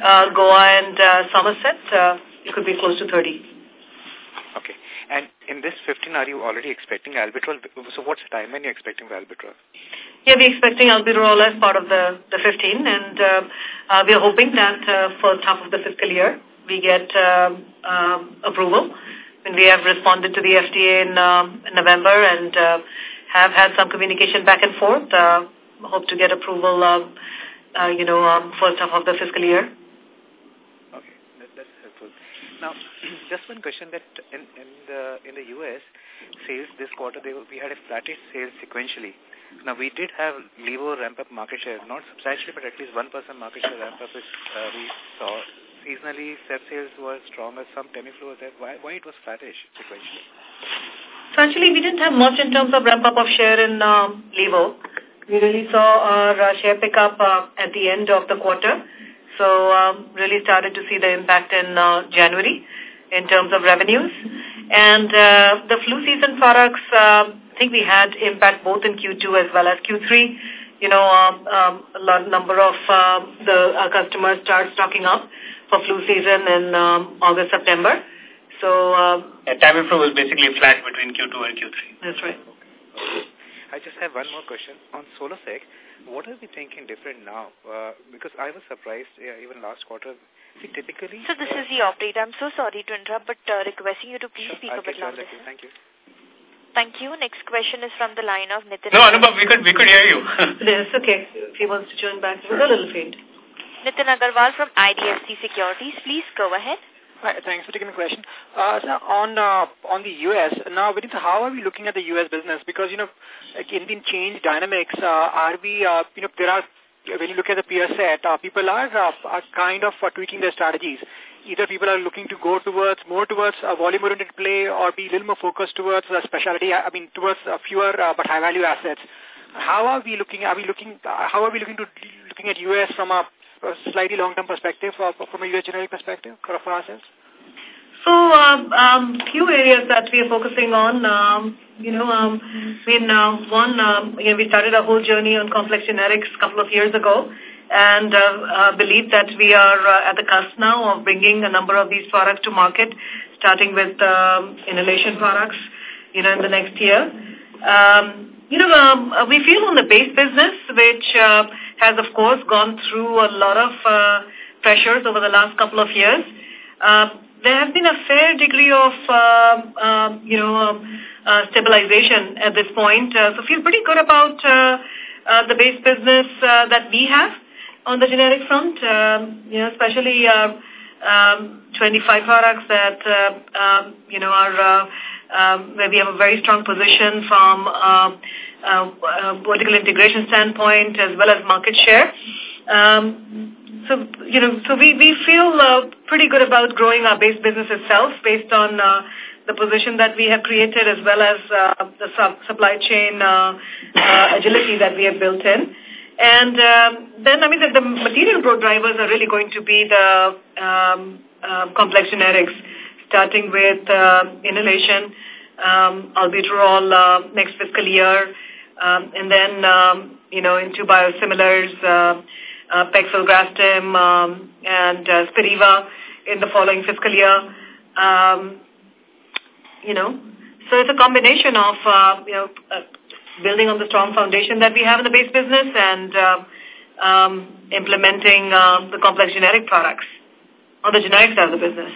[SPEAKER 5] uh, Goa and uh, Somerset, uh, it could be close to 30.
[SPEAKER 13] Okay. And in this 15, are you already expecting albuterol? So what's the timeline you're expecting for albuterol?
[SPEAKER 5] Yeah, we're expecting albuterol as part of the, the 15, and uh, uh, we're hoping that uh, first half of the fiscal year we get uh, uh, approval. And we have responded to the FDA in, uh, in November and have had some communication back and forth. Uh, hope to get approval, uh, you know, um, first half of the fiscal year. Okay, that, that's helpful.
[SPEAKER 13] Now, *clears throat* just one question that in, in the in the U.S. sales this quarter, they, we had a flattish sales sequentially. Now, we did have Levo ramp-up market share, not substantially, but at least 1% market share ramp-up is, uh, we saw. Seasonally, set sales were stronger, some Tamiflu was there. Why, why it was flattish sequentially?
[SPEAKER 5] So actually, we didn't have much in terms of ramp-up of share in um, Levo. We really saw our uh, share pick up uh, at the end of the quarter. So um, really started to see the impact in uh, January in terms of revenues. And uh, the flu season products, uh, I think we had impact both in Q2 as well as Q3. You know, um, um, a lot number of uh, the uh, customers start stocking up for flu season in um, August, September. So, uh,
[SPEAKER 4] yeah, Tamiflu was basically flat between Q2 and Q3.
[SPEAKER 5] That's right.
[SPEAKER 13] I just have one more question on Solosec. What are we thinking different now? Uh, because I was surprised yeah, even last quarter. See, typically...
[SPEAKER 3] So this uh, is the update. I'm so sorry to interrupt, but uh, requesting you to please
[SPEAKER 13] sure,
[SPEAKER 3] speak a bit louder.
[SPEAKER 13] Thank you.
[SPEAKER 3] Thank you. Next question is from the line of Nitin.
[SPEAKER 4] No, Anubhav, we could, we could hear you. *laughs*
[SPEAKER 5] yes, okay. If he wants to join back, it was a little faint.
[SPEAKER 3] Nitin Agarwal from IDFC Securities. Please go ahead.
[SPEAKER 14] Hi, thanks for taking the question. Uh, on uh, on the U.S., now, Vinita, how are we looking at the U.S. business? Because, you know, like in the change dynamics, uh, are we, uh, you know, there are, when you look at the peer set, uh, people are, uh, are kind of uh, tweaking their strategies. Either people are looking to go towards, more towards a volume-oriented play or be a little more focused towards a specialty, I mean, towards uh, fewer uh, but high-value assets. How are we looking, are we looking, uh, how are we looking to, looking at U.S. from a a slightly long-term perspective or from a U.S. generic perspective for, for ourselves?
[SPEAKER 5] So, um, um, few areas that we are focusing on, um, you know, um, I mean, uh, one, um, you know, we started a whole journey on complex generics a couple of years ago and uh, uh, believe that we are uh, at the cusp now of bringing a number of these products to market, starting with um, inhalation products, you know, in the next year. Um, you know, um, uh, we feel on the base business, which uh, has, of course, gone through a lot of uh, pressures over the last couple of years. Uh, there has been a fair degree of, uh, uh, you know, um, uh, stabilization at this point. Uh, so feel pretty good about uh, the base business that we have on the generic front, um, you know, especially uh, um, 25 products that, you know, are um, where we have a very strong position from uh, uh, uh, vertical integration standpoint as well as market share. Um, so, you know, so we, we feel uh, pretty good about growing our base business itself based on uh, the position that we have created as well as uh, the sub supply chain uh, uh, agility that we have built in. And um, then, I mean, the, the material growth drivers are really going to be the um, uh, complex generics, starting with uh, inhalation, um, albuterol uh, next fiscal year, um, and then, um, you know, into biosimilars, uh, uh, pegfilgrastim um, and uh, Spiriva in the following fiscal year. Um, you know, so it's a combination of, uh, you know, uh, building on the strong foundation that we have in the base business and uh, um, implementing uh, the complex generic products on the generic side of the business.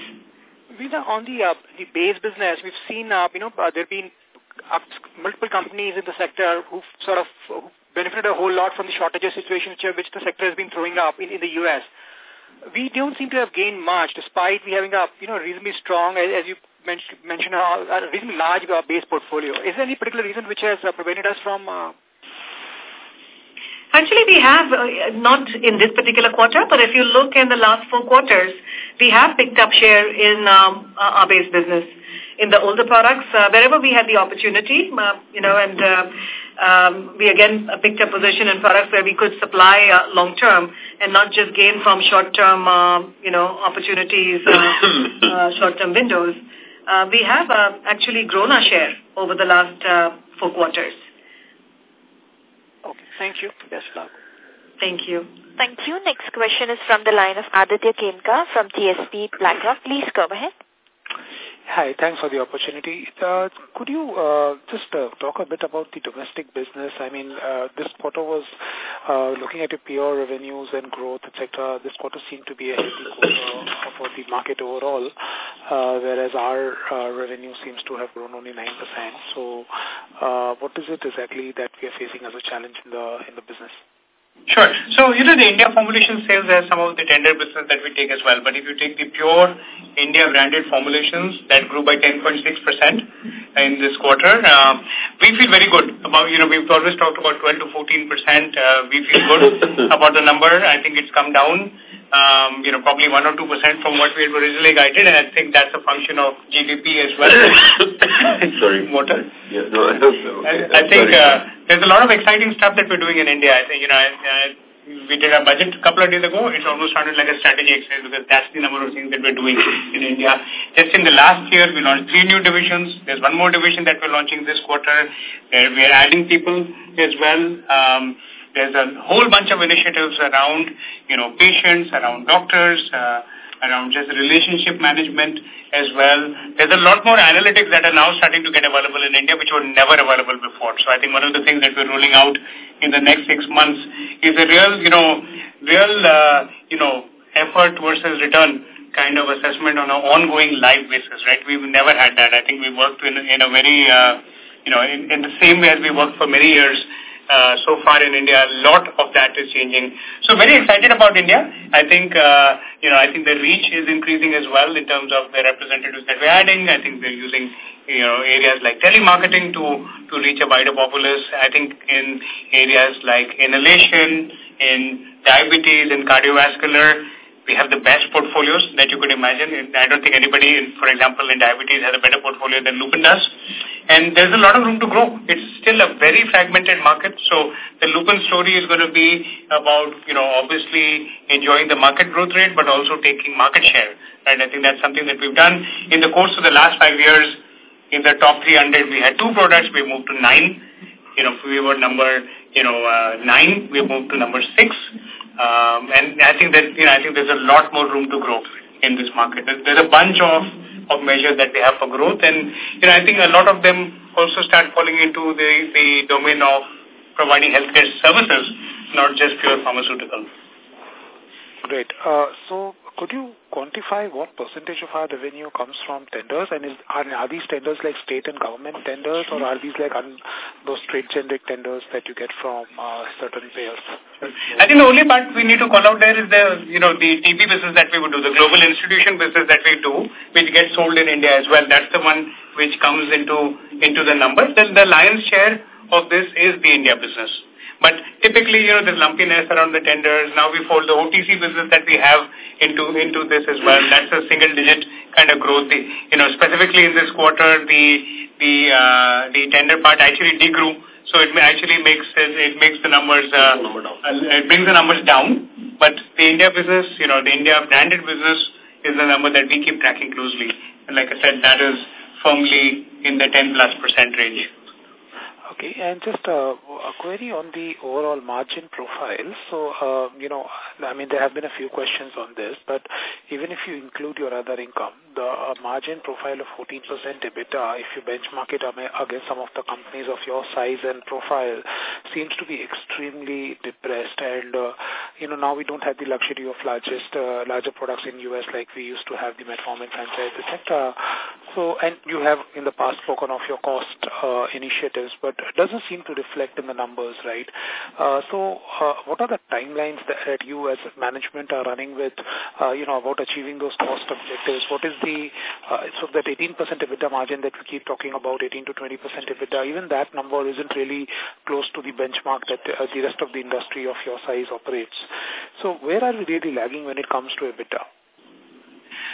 [SPEAKER 14] Vinita, on the uh, the base business, we've seen, uh, you know, uh, there have been uh, multiple companies in the sector who've sort of who benefited a whole lot from the shortages situation which, which the sector has been throwing up in, in the U.S. We don't seem to have gained much despite we having a, you know, reasonably strong, as, as you mentioned, mentioned a, a reasonably large uh, base portfolio. Is there any particular reason which has uh, prevented us from... Uh,
[SPEAKER 5] Actually, we have, uh, not in this particular quarter, but if you look in the last four quarters, we have picked up share in um, our base business. In the older products, uh, wherever we had the opportunity, uh, you know, and uh, um, we again picked up position in products where we could supply uh, long term and not just gain from short term, uh, you know, opportunities, uh, *coughs* uh, short term windows. Uh, we have uh, actually grown our share over the last uh, four quarters.
[SPEAKER 14] Okay, thank you. Best luck.
[SPEAKER 5] Thank you.
[SPEAKER 3] Thank you. Next question is from the line of Aditya Khemka from DSP BlackRock. Please go ahead.
[SPEAKER 15] Hi, thanks for the opportunity. Uh, could you uh, just uh, talk a bit about the domestic business? I mean, uh, this quarter was, uh, looking at your PR revenues and growth, etc., this quarter seemed to be a healthy quarter for the market overall, uh, whereas our uh, revenue seems to have grown only 9%. So uh, what is it exactly that we are facing as a challenge in the in the business?
[SPEAKER 4] Sure. So, you know, the India formulation sales has some of the tender business that we take as well. But if you take the pure India branded formulations, that grew by 10.6% in this quarter. Uh, we feel very good about, you know, we've always talked about 12 to 14%. Uh, we feel good *laughs* about the number. I think it's come down um, you know, probably 1 or 2% from what we had originally guided, and I think that's a function of GDP as well. *coughs*
[SPEAKER 1] Sorry. *coughs*
[SPEAKER 4] Water?
[SPEAKER 1] Yeah, no, I. Okay.
[SPEAKER 4] I, I think uh, there's a lot of exciting stuff that we're doing in India. I think, you know, I, I, we did a budget a couple of days ago. It almost sounded like a strategy exercise because that's the number of things that we're doing in India. Just in the last year, we launched three new divisions. There's one more division that we're launching this quarter. Where we are adding people as well. Um, there's a whole bunch of initiatives around, you know, patients, around doctors, uh, around just relationship management as well. There's a lot more analytics that are now starting to get available in India, which were never available before. So I think one of the things that we're rolling out in the next six months is a real, you know, real, uh, you know, effort versus return kind of assessment on an ongoing live basis, right? We've never had that. I think we worked in, in a very, uh, you know, in, in the same way as we worked for many years uh, so far in India, a lot of that is changing. So very excited about India. I think, uh, you know, I think the reach is increasing as well in terms of the representatives that we're adding. I think we're using, you know, areas like telemarketing to, to reach a wider populace. I think in areas like inhalation, in diabetes, in cardiovascular, we have the best portfolios that you could imagine. I don't think anybody, in, for example, in diabetes has a better portfolio than Lupin does. And there's a lot of room to grow. It's still a very fragmented market. So the Lupin story is going to be about, you know, obviously enjoying the market growth rate, but also taking market share. Right? I think that's something that we've done. In the course of the last five years, in the top 300, we had two products. We moved to nine. You know, we were number, you know, uh, nine. We moved to number six. Um, and I think that, you know, I think there's a lot more room to grow in this market. There's a bunch of, of measures that we have for growth. And, you know, I think a lot of them also start falling into the, the domain of providing healthcare services, not just pure pharmaceutical.
[SPEAKER 15] Great. Uh, so could you quantify what percentage of our revenue comes from tenders? And is, are, are these tenders like state and government tenders or are these like un, those trade generic tenders that you get from uh, certain payers?
[SPEAKER 4] I think the only part we need to call out there is the, you know, the TB business that we would do, the global institution business that we do, which gets sold in India as well. That's the one which comes into, into the numbers. Then the lion's share of this is the India business. But typically, you know, there's lumpiness around the tenders. Now we fold the OTC business that we have into into this as well. That's a single-digit kind of growth. The, you know, specifically in this quarter, the the uh, the tender part actually degrew. So it actually makes it makes the numbers uh, it brings the numbers down. But the India business, you know, the India branded business is the number that we keep tracking closely. And like I said, that is firmly in the 10 plus percent range.
[SPEAKER 15] Okay, and just uh, a query on the overall margin profile. So, uh, you know, I mean, there have been a few questions on this, but even if you include your other income, the uh, margin profile of 14% EBITDA, if you benchmark it against some of the companies of your size and profile, seems to be extremely depressed. And, uh, you know, now we don't have the luxury of largest, uh, larger products in U.S. like we used to have the metformin franchise, etc. So, and you have in the past spoken of your cost uh, initiatives, but it doesn't seem to reflect in the numbers, right? Uh, so uh, what are the timelines that you as management are running with, uh, you know, about achieving those cost objectives? What is the, uh, so that 18% EBITDA margin that we keep talking about, 18 to 20% EBITDA, even that number isn't really close to the benchmark that uh, the rest of the industry of your size operates. So where are we really lagging when it comes to EBITDA?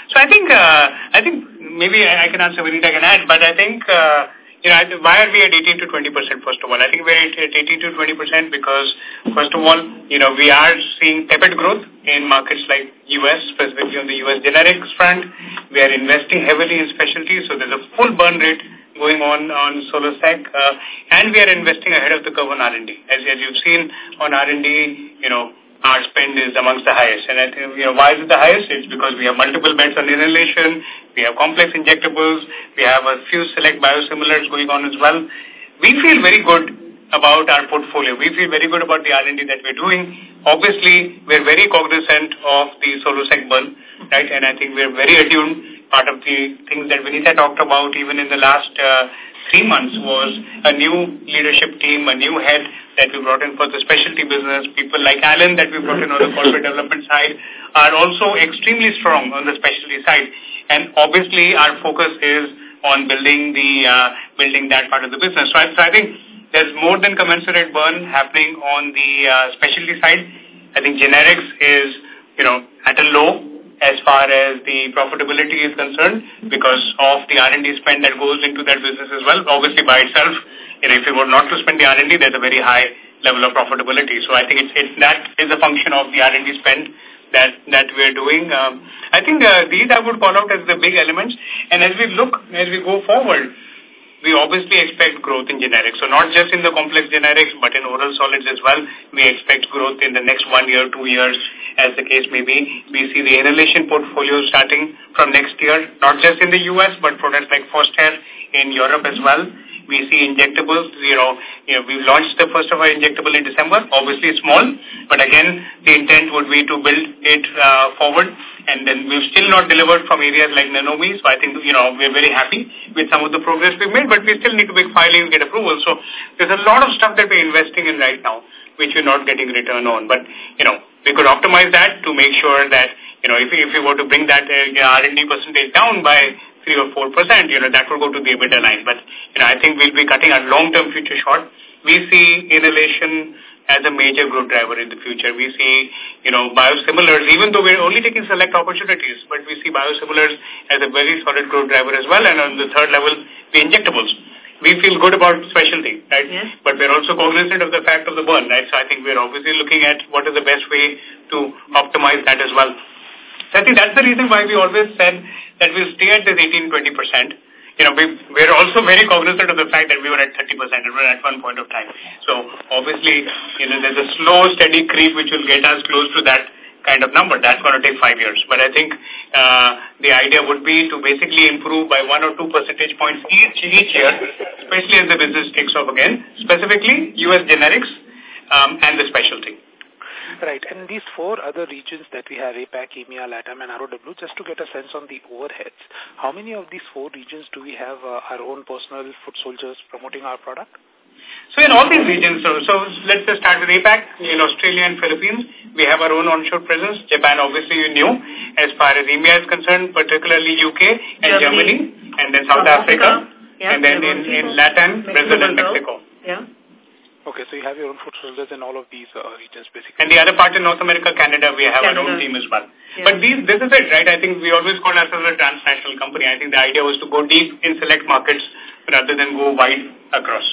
[SPEAKER 4] So I think, uh, I think maybe I, can answer, Vinita can add, but I think, uh, you know, why are we at 18 to 20 percent, first of all? I think we're at 18 to 20 percent because, first of all, you know, we are seeing tepid growth in markets like U.S., specifically on the U.S. generics front. We are investing heavily in specialties, so there's a full burn rate going on on Solosec, uh, and we are investing ahead of the curve on R&D. As, as you've seen on R&D, you know, our spend is amongst the highest. And I think, you know, why is it the highest? It's because we have multiple bets on inhalation, we have complex injectables, we have a few select biosimilars going on as well. We feel very good about our portfolio. We feel very good about the R&D that we're doing. Obviously, we're very cognizant of the Solosec burn, right? And I think we're very attuned. Part of the things that Vinita talked about even in the last uh, three months was a new leadership team, a new head that we brought in for the specialty business. People like Alan that we brought in on the corporate development side are also extremely strong on the specialty side. And obviously our focus is on building the uh, building that part of the business. So I, so I think there's more than commensurate burn happening on the uh, specialty side. I think generics is, you know, at a low as far as the profitability is concerned because of the R&D spend that goes into that business as well. Obviously by itself, you know, if we were not to spend the R&D, there's a very high level of profitability. So I think it's, it's that is a function of the R&D spend that that we're doing. Um, I think uh, these I would call out as the big elements. And as we look, as we go forward, we obviously expect growth in generics. So not just in the complex generics, but in oral solids as well. We expect growth in the next one year, two years, as the case may be. We see the inhalation portfolio starting from next year, not just in the U.S., but products like Foster in Europe as well. We see injectables, you know, you know, we've launched the first of our injectable in December, obviously small, but again, the intent would be to build it uh, forward. And then we've still not delivered from areas like Nanomi, so I think, you know, we're very happy with some of the progress we've made, but we still need to make filings, get approval. So there's a lot of stuff that we're investing in right now, which we're not getting return on. But, you know, we could optimize that to make sure that, you know, if, if we were to bring that uh, R&D percentage down by 3 or 4 percent, you know, that will go to the EBITDA line. But, you know, I think we'll be cutting our long-term future short. We see inhalation as a major growth driver in the future. We see, you know, biosimilars, even though we're only taking select opportunities, but we see biosimilars as a very solid growth driver as well. And on the third level, the injectables. We feel good about specialty, right? Yes. But we're also cognizant of the fact of the burn, right? So I think we're obviously looking at what is the best way to optimize that as well. So I think that's the reason why we always said that we'll stay at this 18-20%. You know, we, we're also very cognizant of the fact that we were at 30% at one point of time. So obviously, you know, there's a slow, steady creep which will get us close to that kind of number. That's going to take five years. But I think uh, the idea would be to basically improve by one or two percentage points each, each year, especially as the business takes off again, specifically U.S. generics um, and the specialty.
[SPEAKER 15] Right. And these four other regions that we have, APAC, EMEA, LATAM, and ROW, just to get a sense on the overheads, how many of these four regions do we have uh, our own personal foot soldiers promoting our product?
[SPEAKER 4] So in all these regions, so, so let's just start with APAC, in Australia and Philippines, we have our own onshore presence. Japan, obviously, you knew. As far as EMEA is concerned, particularly UK and Germany, Germany and then South, South Africa, Africa. Yeah, and then in, in Latin, Brazil and Mexico.
[SPEAKER 5] Yeah.
[SPEAKER 15] Okay, so you have your own foot soldiers in all of these uh, regions, basically.
[SPEAKER 4] And the other part in North America, Canada, we have Canada. our own team as well. Yeah. But these, this is it, right? I think we always call ourselves a transnational company. I think the idea was to go deep in select markets rather than go wide across.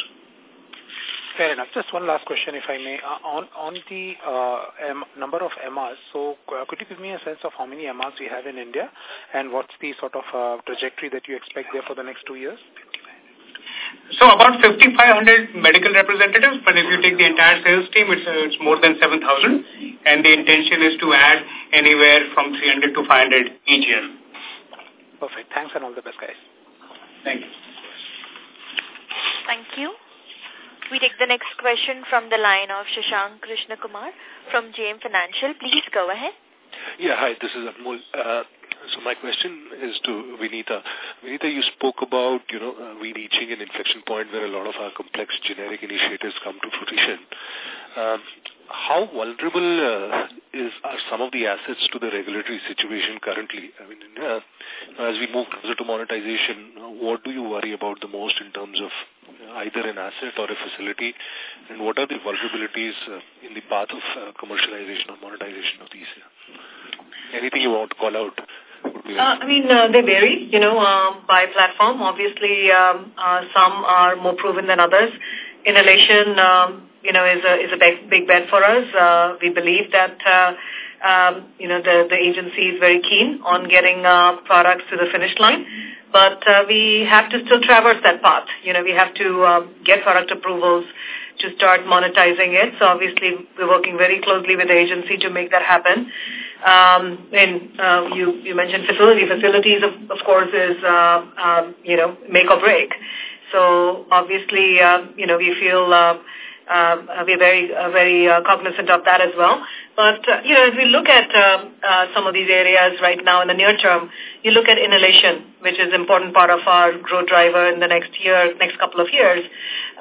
[SPEAKER 15] Fair enough. Just one last question, if I may. Uh, on on the uh, M number of MRs, so uh, could you give me a sense of how many MRs we have in India, and what's the sort of uh, trajectory that you expect there for the next two years?
[SPEAKER 4] So about 5,500 medical representatives, but if you take the entire sales team, it's, uh, it's more than 7,000. And the intention is to add anywhere from 300 to 500 each year.
[SPEAKER 15] Perfect. Thanks and all the best, guys.
[SPEAKER 4] Thank you.
[SPEAKER 3] Thank you. We take the next question from the line of Shashank Krishnakumar from JM Financial. Please go ahead.
[SPEAKER 16] Yeah, hi, this is Amol. Uh, so my question is to Vinita. Vinita, you spoke about, you know, uh, we reaching an inflection point where a lot of our complex generic initiatives come to fruition. Um, how vulnerable uh, is are some of the assets to the regulatory situation currently? I mean, uh, as we move closer to monetization, what do you worry about the most in terms of either an asset or a facility, and what are the vulnerabilities uh, in the path of uh, commercialization or monetization of these? Anything you want to call out?
[SPEAKER 5] Uh, I mean, uh, they vary, you know, um, by platform. Obviously, um, uh, some are more proven than others. Inhalation, um, you know, is a, is a big, big bet for us. Uh, we believe that, uh, um, you know, the, the agency is very keen on getting uh, products to the finish line. But uh, we have to still traverse that path. You know, we have to uh, get product approvals to start monetizing it. So obviously, we're working very closely with the agency to make that happen. Um, and uh, you, you mentioned facility. Facilities, of, of course, is, uh, um, you know, make or break. So obviously, uh, you know, we feel uh, uh, we're very, uh, very uh, cognizant of that as well. But, uh, you know, as we look at uh, uh, some of these areas right now in the near term, you look at inhalation, which is an important part of our growth driver in the next year, next couple of years,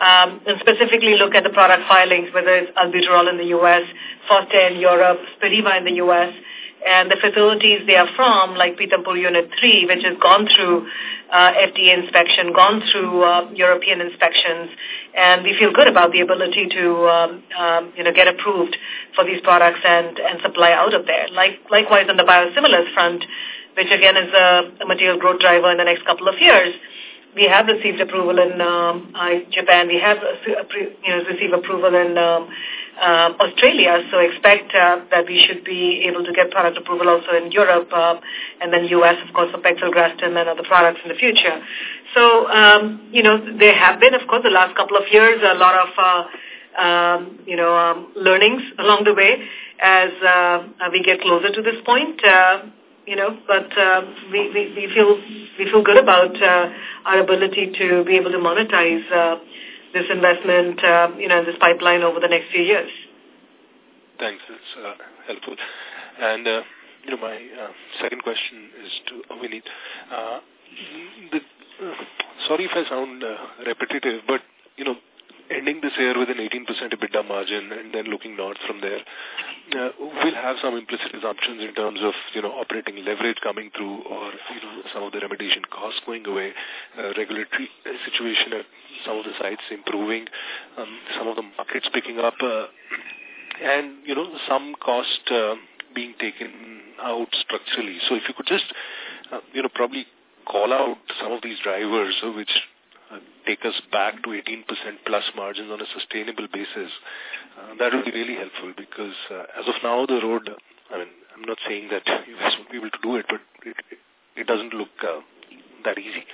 [SPEAKER 5] um, and specifically look at the product filings, whether it's albuterol in the U.S., Fostair in Europe, Spiriva in the U.S., and the facilities they are from, like Pithampur Unit 3, which has gone through uh, FDA inspection, gone through uh, European inspections, and we feel good about the ability to, um, um, you know, get approved for these products and, and supply out of there. Like, likewise, on the biosimilars front, which again is a, a material growth driver in the next couple of years, we have received approval in um, uh, Japan. We have uh, you know, received approval in um, uh, Australia, so expect uh, that we should be able to get product approval also in Europe uh, and then U.S., of course, for pegfilgrastim and other products in the future. So, um, you know, there have been, of course, the last couple of years, a lot of, uh, um, you know, um, learnings *laughs* along the way as uh, we get closer to this point. Uh, you know, but uh, we, we, we feel we feel good about uh, our ability to be able to monetize uh, this investment, uh, you know, this pipeline over the next few years.
[SPEAKER 16] Thanks. It's uh, helpful. And, uh, you know, my uh, second question is to Vineet. Uh, the, uh, sorry if I sound uh, repetitive, but, you know, ending this year with an 18% EBITDA margin and then looking north from there, uh, we'll have some implicit assumptions in terms of, you know, operating leverage coming through or, you know, some of the remediation costs going away, uh, regulatory situation at some of the sites improving, um, some of the markets picking up, uh, and, you know, some cost uh, being taken out structurally. So if you could just, uh, you know, probably call out some of these drivers which take us back to 18% plus margins on a sustainable basis, uh, that would be really helpful because uh, as of now, the road, I mean, I'm not saying that you guys won't be able to do it, but it, it doesn't look uh, that easy.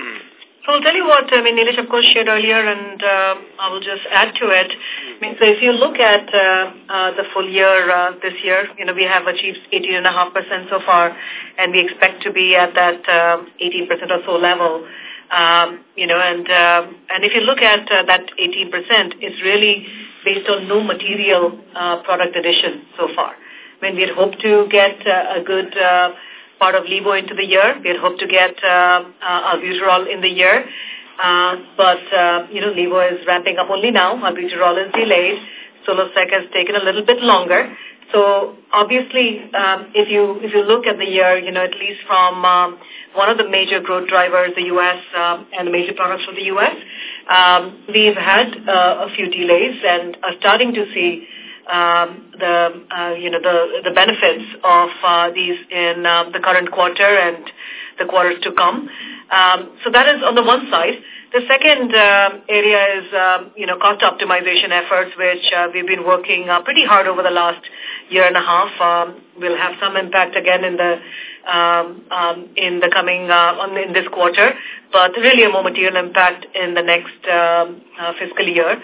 [SPEAKER 5] Mm. So I'll tell you what, I mean, Nilesh, of course, shared earlier, and uh, I will just add to it. I mean, so if you look at uh, uh, the full year uh, this year, you know, we have achieved 18.5% so far, and we expect to be at that uh, 18% or so level. Um, you know, and uh, and if you look at uh, that 18%, it's really based on no material uh, product addition so far. I mean, we had hoped to get uh, a good uh, part of Levo into the year. We had hoped to get uh, uh, albuterol in the year. Uh, but, uh, you know, Levo is ramping up only now. Albuterol is delayed. Solosec has taken a little bit longer. So obviously, um, if you if you look at the year, you know, at least from um, one of the major growth drivers, the U.S. Um, and the major products for the U.S., um, we've had uh, a few delays and are starting to see um, the uh, you know the the benefits of uh, these in uh, the current quarter and the quarters to come. Um, so that is on the one side. The second uh, area is, um, you know, cost optimization efforts, which uh, we've been working uh, pretty hard over the last year and a half. Um, we'll have some impact again in the um, um, in the coming uh, on in this quarter, but really a more material impact in the next um, fiscal year.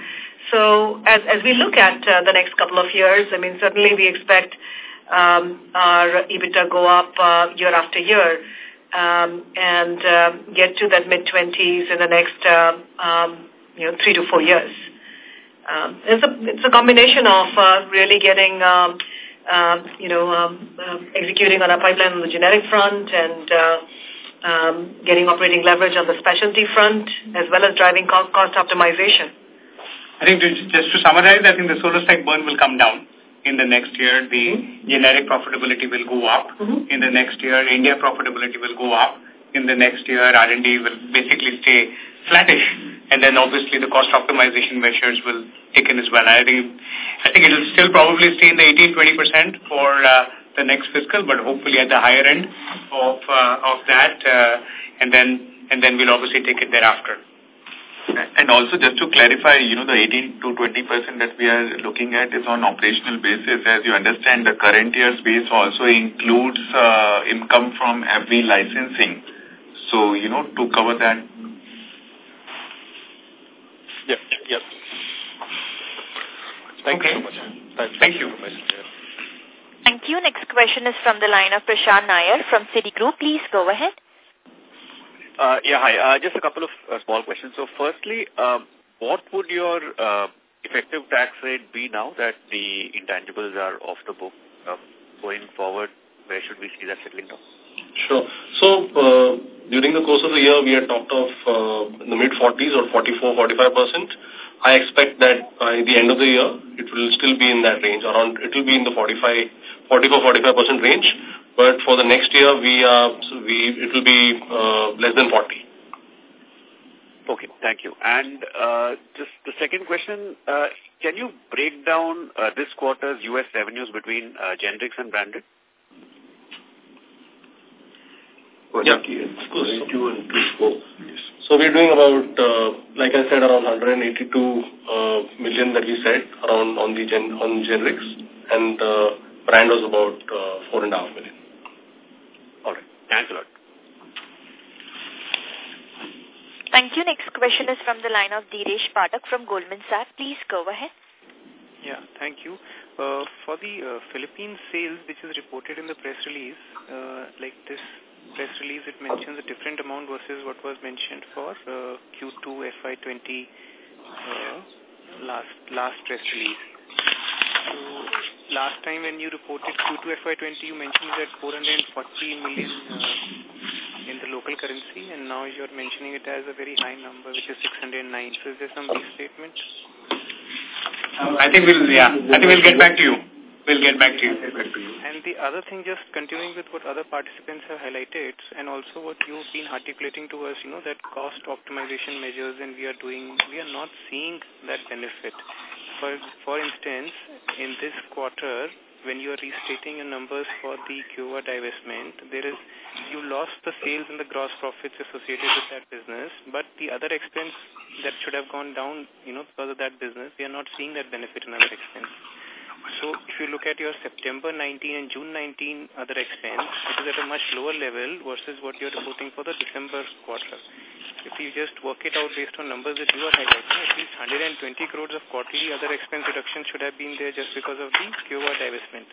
[SPEAKER 5] So as, as we look at the next couple of years, I mean, certainly we expect um, our EBITDA go up uh, year after year um, and uh, get to that mid-20s in the next, uh, um, you know, three to four years. Um, it's, a, it's a combination of uh, really getting, um, uh, you know, um, uh, executing on our pipeline on the generic front and uh, um, getting operating leverage on the specialty front, as well as driving cost, cost optimization.
[SPEAKER 4] I think to, just to summarize, I think the Solosec burn will come down in the next year. The mm -hmm. generic profitability will go up. Mm -hmm. In the next year, India profitability will go up. In the next year, R&D will basically stay flattish. And then obviously the cost optimization measures will take in as well. I think, I think it will still probably stay in the 18-20% for uh, the next fiscal, but hopefully at the higher end of, uh, of that. Uh, and then, and then we'll obviously take it thereafter.
[SPEAKER 11] And also just to clarify, you know, the 18 to 20% that we are looking at is on operational basis. As you understand, the current year's base also includes uh, income from every licensing. So, you know, to cover that.
[SPEAKER 16] Yep, yep. Thank okay. you so much.
[SPEAKER 4] Thank, Thank you.
[SPEAKER 3] Thank you. Next question is from the line of Prashant Nair from Citigroup. Please go ahead.
[SPEAKER 17] Uh, yeah, hi. Uh, just a couple of uh, small questions. So firstly, um, what would your uh, effective tax rate be now that the intangibles are off the book? Uh, going forward, where should we see that settling down?
[SPEAKER 2] Sure. So, uh, during the course of the year, we had talked of uh, in the mid-40s or 44-45%. I expect that by the end of the year, it will still be in that range. Around, it will be in the 45, 44-45% range. But for the next year, we uh, we it will be uh, less than 40.
[SPEAKER 17] Okay, thank you. And uh, just the second question, uh, can you break down uh, this quarter's U.S. revenues between uh, generics and branded?
[SPEAKER 2] Yeah, of course. Yes. So we're doing about, uh, like I said, around 182 uh, million that we said around on the gen on generics, and uh, brand was about uh, four and a half million.
[SPEAKER 17] Thanks a lot.
[SPEAKER 3] Thank you. Next question is from the line of Dheeresh Pathak from Goldman Sachs. Please go ahead.
[SPEAKER 18] Yeah, thank you. Uh, for the uh, Philippines sales, which is reported in the press release, uh, like this press release, it mentions a different amount versus what was mentioned for uh, Q2 FY20 uh, last last press release. So last time when you reported Q2 FY20, you mentioned that 440 million uh, in the local currency, and now you're mentioning it as a very high number, which is 609. So is there some restatement?
[SPEAKER 4] Um, I think we'll, yeah, I think we'll get back to you. We'll get back to you.
[SPEAKER 18] And the other thing, just continuing with what other participants have highlighted, and also what you've been articulating to us, you know, that cost optimization measures, and we are doing, we are not seeing that benefit. For, for instance, in this quarter, when you are restating your numbers for the Kyowa divestment, there is you lost the sales and the gross profits associated with that business, but the other expense that should have gone down, you know, because of that business, we are not seeing that benefit in other expense. So if you look at your September 19 and June 19 other expense, it is at a much lower level versus what you're reporting for the December quarter. If you just work it out based on numbers that you are highlighting, at least 120 crores of quarterly other expense reduction should have been there just because of the Kyowa divestment.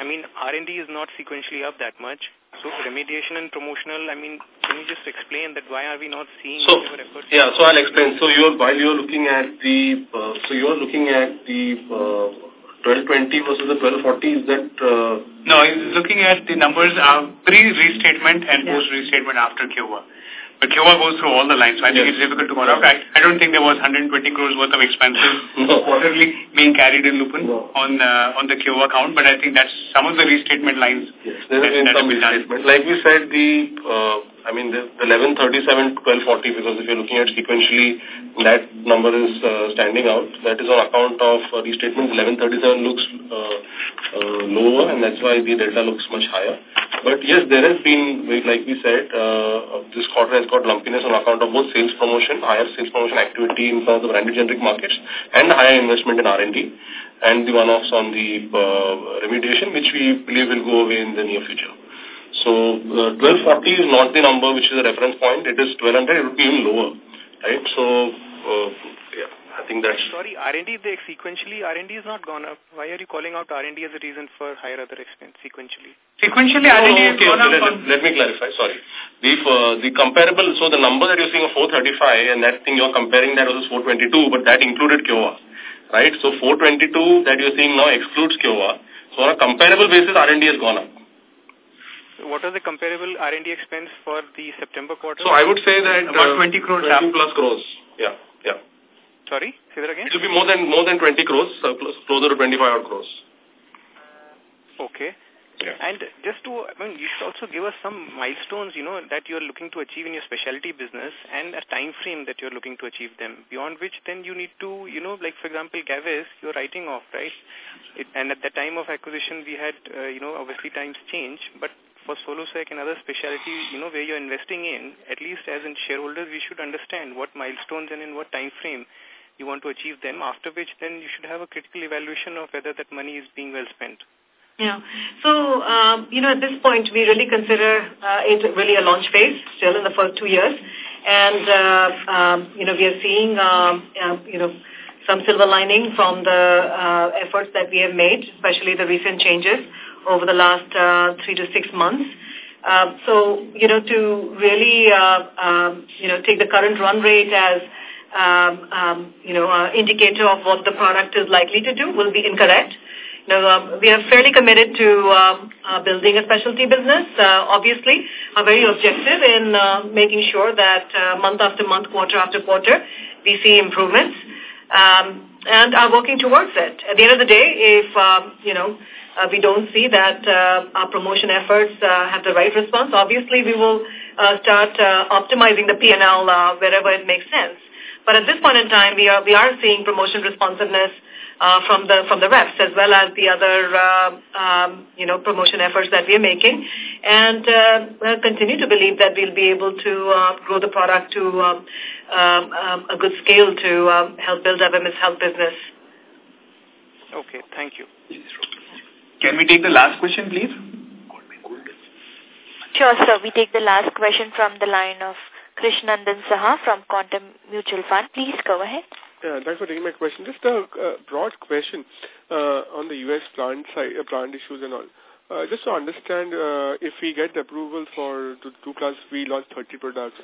[SPEAKER 18] I mean, R&D is not sequentially up that much. So remediation and promotional, I mean, can you just explain that why are we not seeing
[SPEAKER 2] so,
[SPEAKER 18] your efforts?
[SPEAKER 2] Yeah, so I'll explain. So you're, while you're looking at the, uh, so you're looking at the uh, 1220 versus the 1240, is that? Uh,
[SPEAKER 4] no, he's looking at the numbers uh, pre-restatement and yeah. post-restatement after Kyowa. But Kyowa goes through all the lines, so I think yes. it's difficult to call out. I, I don't think there was 120 crores worth of expenses *laughs* no. quarterly being carried in Lupin no. on uh, on the Kyowa account, but I think that's some of the restatement lines.
[SPEAKER 2] Yes, there has been some restatement. Like we said, the uh, I mean the, the 1137 1240 because if you're looking at sequentially, that number is uh, standing out. That is on account of uh, restatement. 1137 looks uh, uh, lower, and that's why the delta looks much higher. But yes, there has been, like we said, uh, this quarter has got lumpiness on account of both sales promotion, higher sales promotion activity in some of the branded generic markets, and higher investment in R&D, and the one-offs on the uh, remediation, which we believe will go away in the near future. So uh, 1240 is not the number which is a reference point. It is 1200. It would be even lower, right? So uh, yeah. I think that's...
[SPEAKER 18] Sorry, R&D, they sequentially, R&D has not gone up. Why are you calling out R&D as a reason for higher other expense sequentially?
[SPEAKER 4] Sequentially, R&D
[SPEAKER 2] oh,
[SPEAKER 4] okay,
[SPEAKER 2] okay. Let, let, me clarify, sorry. The, uh, the comparable, so the number that you're seeing of 435 and that thing you're comparing that was 422, but that included Kyowa, right? So 422 that you're seeing now excludes Kyowa. So on a comparable basis, R&D has gone up.
[SPEAKER 18] What was the comparable R&D expense for the September quarter?
[SPEAKER 2] So I would say that
[SPEAKER 4] about uh, 20 crores
[SPEAKER 2] 20 plus crores. Yeah, yeah.
[SPEAKER 18] Sorry, say that again?
[SPEAKER 2] It will be more than more than 20 crores, uh, closer to 25 odd crores.
[SPEAKER 18] Okay.
[SPEAKER 2] Yeah.
[SPEAKER 18] And just to, I mean, you should also give us some milestones, you know, that you're looking to achieve in your specialty business and a time frame that you're looking to achieve them, beyond which then you need to, you know, like, for example, Gavis, you're writing off, right? It, and at the time of acquisition, we had, uh, you know, obviously times change, but for Solosec and other specialty, you know, where you're investing in, at least as in shareholders, we should understand what milestones and in what time frame you want to achieve them, after which then you should have a critical evaluation of whether that money is being well spent.
[SPEAKER 5] Yeah. So, um, you know, at this point, we really consider uh, it really a launch phase, still in the first two years. And, uh, um, you know, we are seeing, um, uh, you know, some silver lining from the uh, efforts that we have made, especially the recent changes over the last uh, three to six months. Uh, so, you know, to really, uh, um, you know, take the current run rate as, um, um, you know, uh, indicator of what the product is likely to do will be incorrect. Uh, we are fairly committed to uh, uh, building a specialty business, uh, obviously, are very objective in uh, making sure that uh, month after month, quarter after quarter, we see improvements um, and are working towards it. At the end of the day, if, uh, you know, uh, we don't see that uh, our promotion efforts uh, have the right response, obviously we will uh, start uh, optimizing the P&L uh, wherever it makes sense. But at this point in time, we are, we are seeing promotion responsiveness uh, from the from the reps as well as the other uh, um, you know promotion efforts that we are making, and uh, continue to believe that we'll be able to uh, grow the product to um, um, um a good scale to um, help build up MS Health business.
[SPEAKER 18] Okay, thank you.
[SPEAKER 4] Can we take the last question, please?
[SPEAKER 3] Sure, sir. We take the last question from the line of Krishnandan Saha from Quantum Mutual Fund. Please go ahead.
[SPEAKER 19] Yeah, thanks for taking my question. Just a uh, broad question uh, on the U.S. plant side, uh, plant issues and all. Uh, just to understand, uh, if we get approval for the two class, we launch 30 products.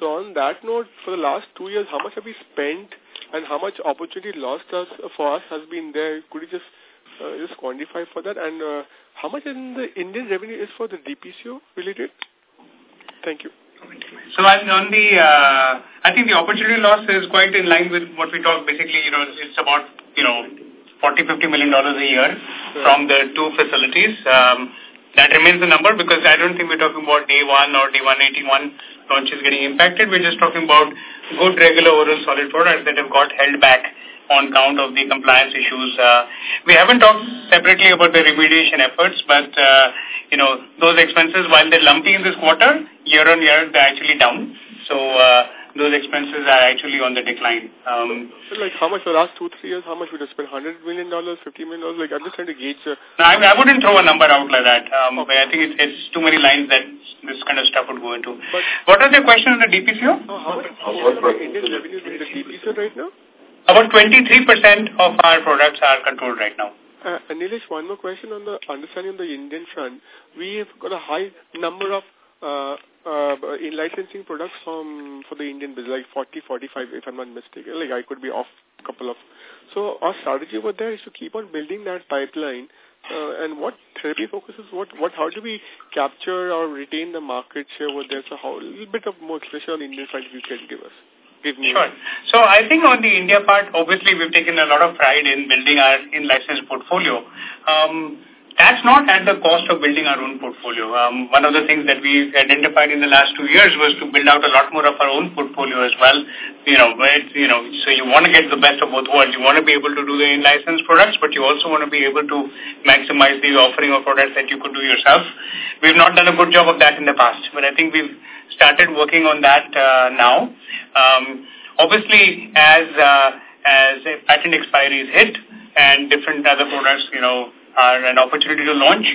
[SPEAKER 19] So on that note, for the last two years, how much have we spent and how much opportunity lost us for us has been there? Could you just uh, just quantify for that? And uh, how much in the Indian revenue is for the DPCO related? Thank you.
[SPEAKER 4] So on the, uh, I think the opportunity loss is quite in line with what we talked. Basically, you know, it's about, you know, 40, 50 million dollars a year from the two facilities. Um, that remains the number because I don't think we're talking about day one or day 181 launches getting impacted. We're just talking about good regular oral solid products that have got held back on count of the compliance issues. Uh, we haven't talked separately about the remediation efforts, but, uh, you know, those expenses, while they're lumpy in this quarter, year on year, they're actually down. So, uh, those expenses are actually on the decline. Um,
[SPEAKER 19] so, like, how much the last two, three years, how much would you spend? $100 million, $50 million? Like, I'm just trying to gauge. Uh,
[SPEAKER 4] no, I, I wouldn't throw a number out like that. Um, okay. I think it's, it's too many lines that this kind of stuff would go into. But what was your question on the DPCO?
[SPEAKER 19] Oh, how much, how much Indian revenues in the DPCO right now?
[SPEAKER 4] About 23% of our products are controlled right now.
[SPEAKER 19] Uh, Nilesh, one more question on the understanding the Indian front. We have got a high number of uh, uh, in licensing products from for the Indian business, like 40, 45, if I'm not mistaken. Like I could be off a couple of. So our strategy over there is to keep on building that pipeline. Uh, and what therapy focuses? What what? How do we capture or retain the market share over there? So how a little bit of more explanation on Indian side you can give us.
[SPEAKER 4] Sure. So I think on the India part, obviously we've taken a lot of pride in building our in-license portfolio. Um, that's not at the cost of building our own portfolio. Um, one of the things that we identified in the last two years was to build out a lot more of our own portfolio as well. You know, where, you know, so you want to get the best of both worlds. You want to be able to do the in-license products, but you also want to be able to maximize the offering of products that you could do yourself. We've not done a good job of that in the past, but I think we've started working on that uh, now. Um, obviously, as uh, as patent expiries hit and different other products, you know, are an opportunity to launch.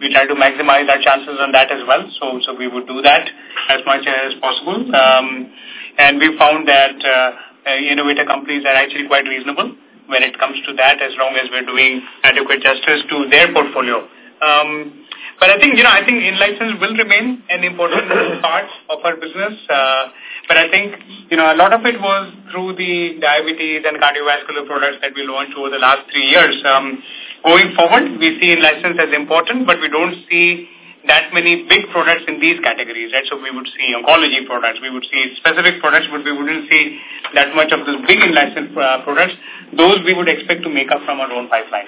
[SPEAKER 4] We try to maximize our chances on that as well. So, so we would do that as much as possible. Um, and we found that uh, uh, innovator companies are actually quite reasonable when it comes to that as long as we're doing adequate justice to their portfolio. Um, but I think, you know, I think in-license will remain an important part of our business. Uh, but I think, you know, a lot of it was through the diabetes and cardiovascular products that we launched over the last three years. Um, Going forward, we see in license as important, but we don't see that many big products in these categories, right? So we would see oncology products, we would see specific products, but we wouldn't see that much of those big in-license uh, products. Those we would expect to make up from our own pipeline.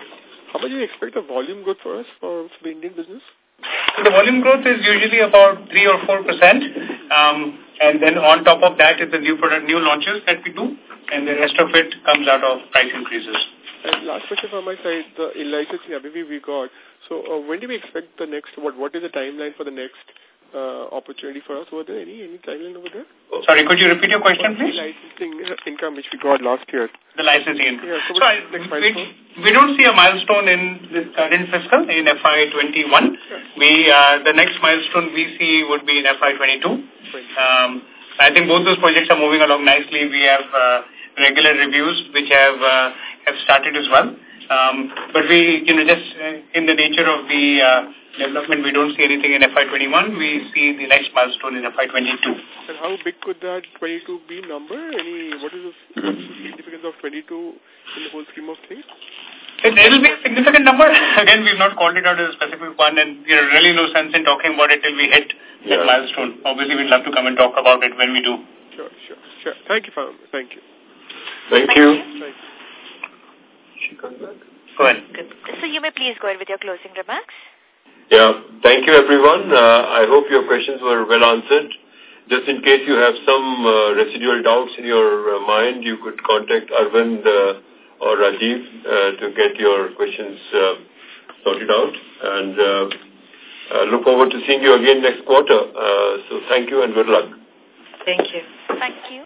[SPEAKER 19] How much do you expect the volume growth for us for, for the Indian business?
[SPEAKER 4] So the volume growth is usually about 3 or 4 percent. Um, and then on top of that is the new product, new launches that we do, and the rest of it comes out of price increases.
[SPEAKER 19] And last question from my side, the licensing AbbVie we got. So uh, when do we expect the next, what what is the timeline for the next opportunity for us? Were there any, any timeline over there?
[SPEAKER 4] Sorry, could you repeat your question, please?
[SPEAKER 19] The licensing income which we got last year.
[SPEAKER 4] The licensing income.
[SPEAKER 19] Yeah, so,
[SPEAKER 4] so I, we, we don't see a milestone in this current fiscal, in FY21. Yeah. We, uh, the next milestone we see would be in FY22. Um, I think both those projects are moving along nicely. We have uh, regular reviews which have uh, have started as well. Um, but we, you know, just uh, in the nature of the uh, development, we don't see anything in FY21. We see the next milestone in FY22.
[SPEAKER 19] And how big could that 22 be number? Any, what is the, significance of 22 in the whole scheme of things?
[SPEAKER 4] It will be a significant number. *laughs* Again, we've not called it out as a specific one, and there really no sense in talking about it till we hit yeah. that milestone. Obviously, we'd love to come and talk about it when we do.
[SPEAKER 19] Sure, sure, sure. Thank you, Thank you.
[SPEAKER 1] Thank, Thank you.
[SPEAKER 3] you.
[SPEAKER 1] Thank you.
[SPEAKER 3] She comes back. Go ahead. Good. So you may please go ahead with your closing remarks.
[SPEAKER 1] Yeah, thank you everyone. Uh, I hope your questions were well answered. Just in case you have some uh, residual doubts in your uh, mind, you could contact Arvind uh, or Rajiv uh, to get your questions uh, sorted out. And look forward to seeing you again next quarter. So thank you and good luck.
[SPEAKER 5] Thank you.
[SPEAKER 3] Thank you.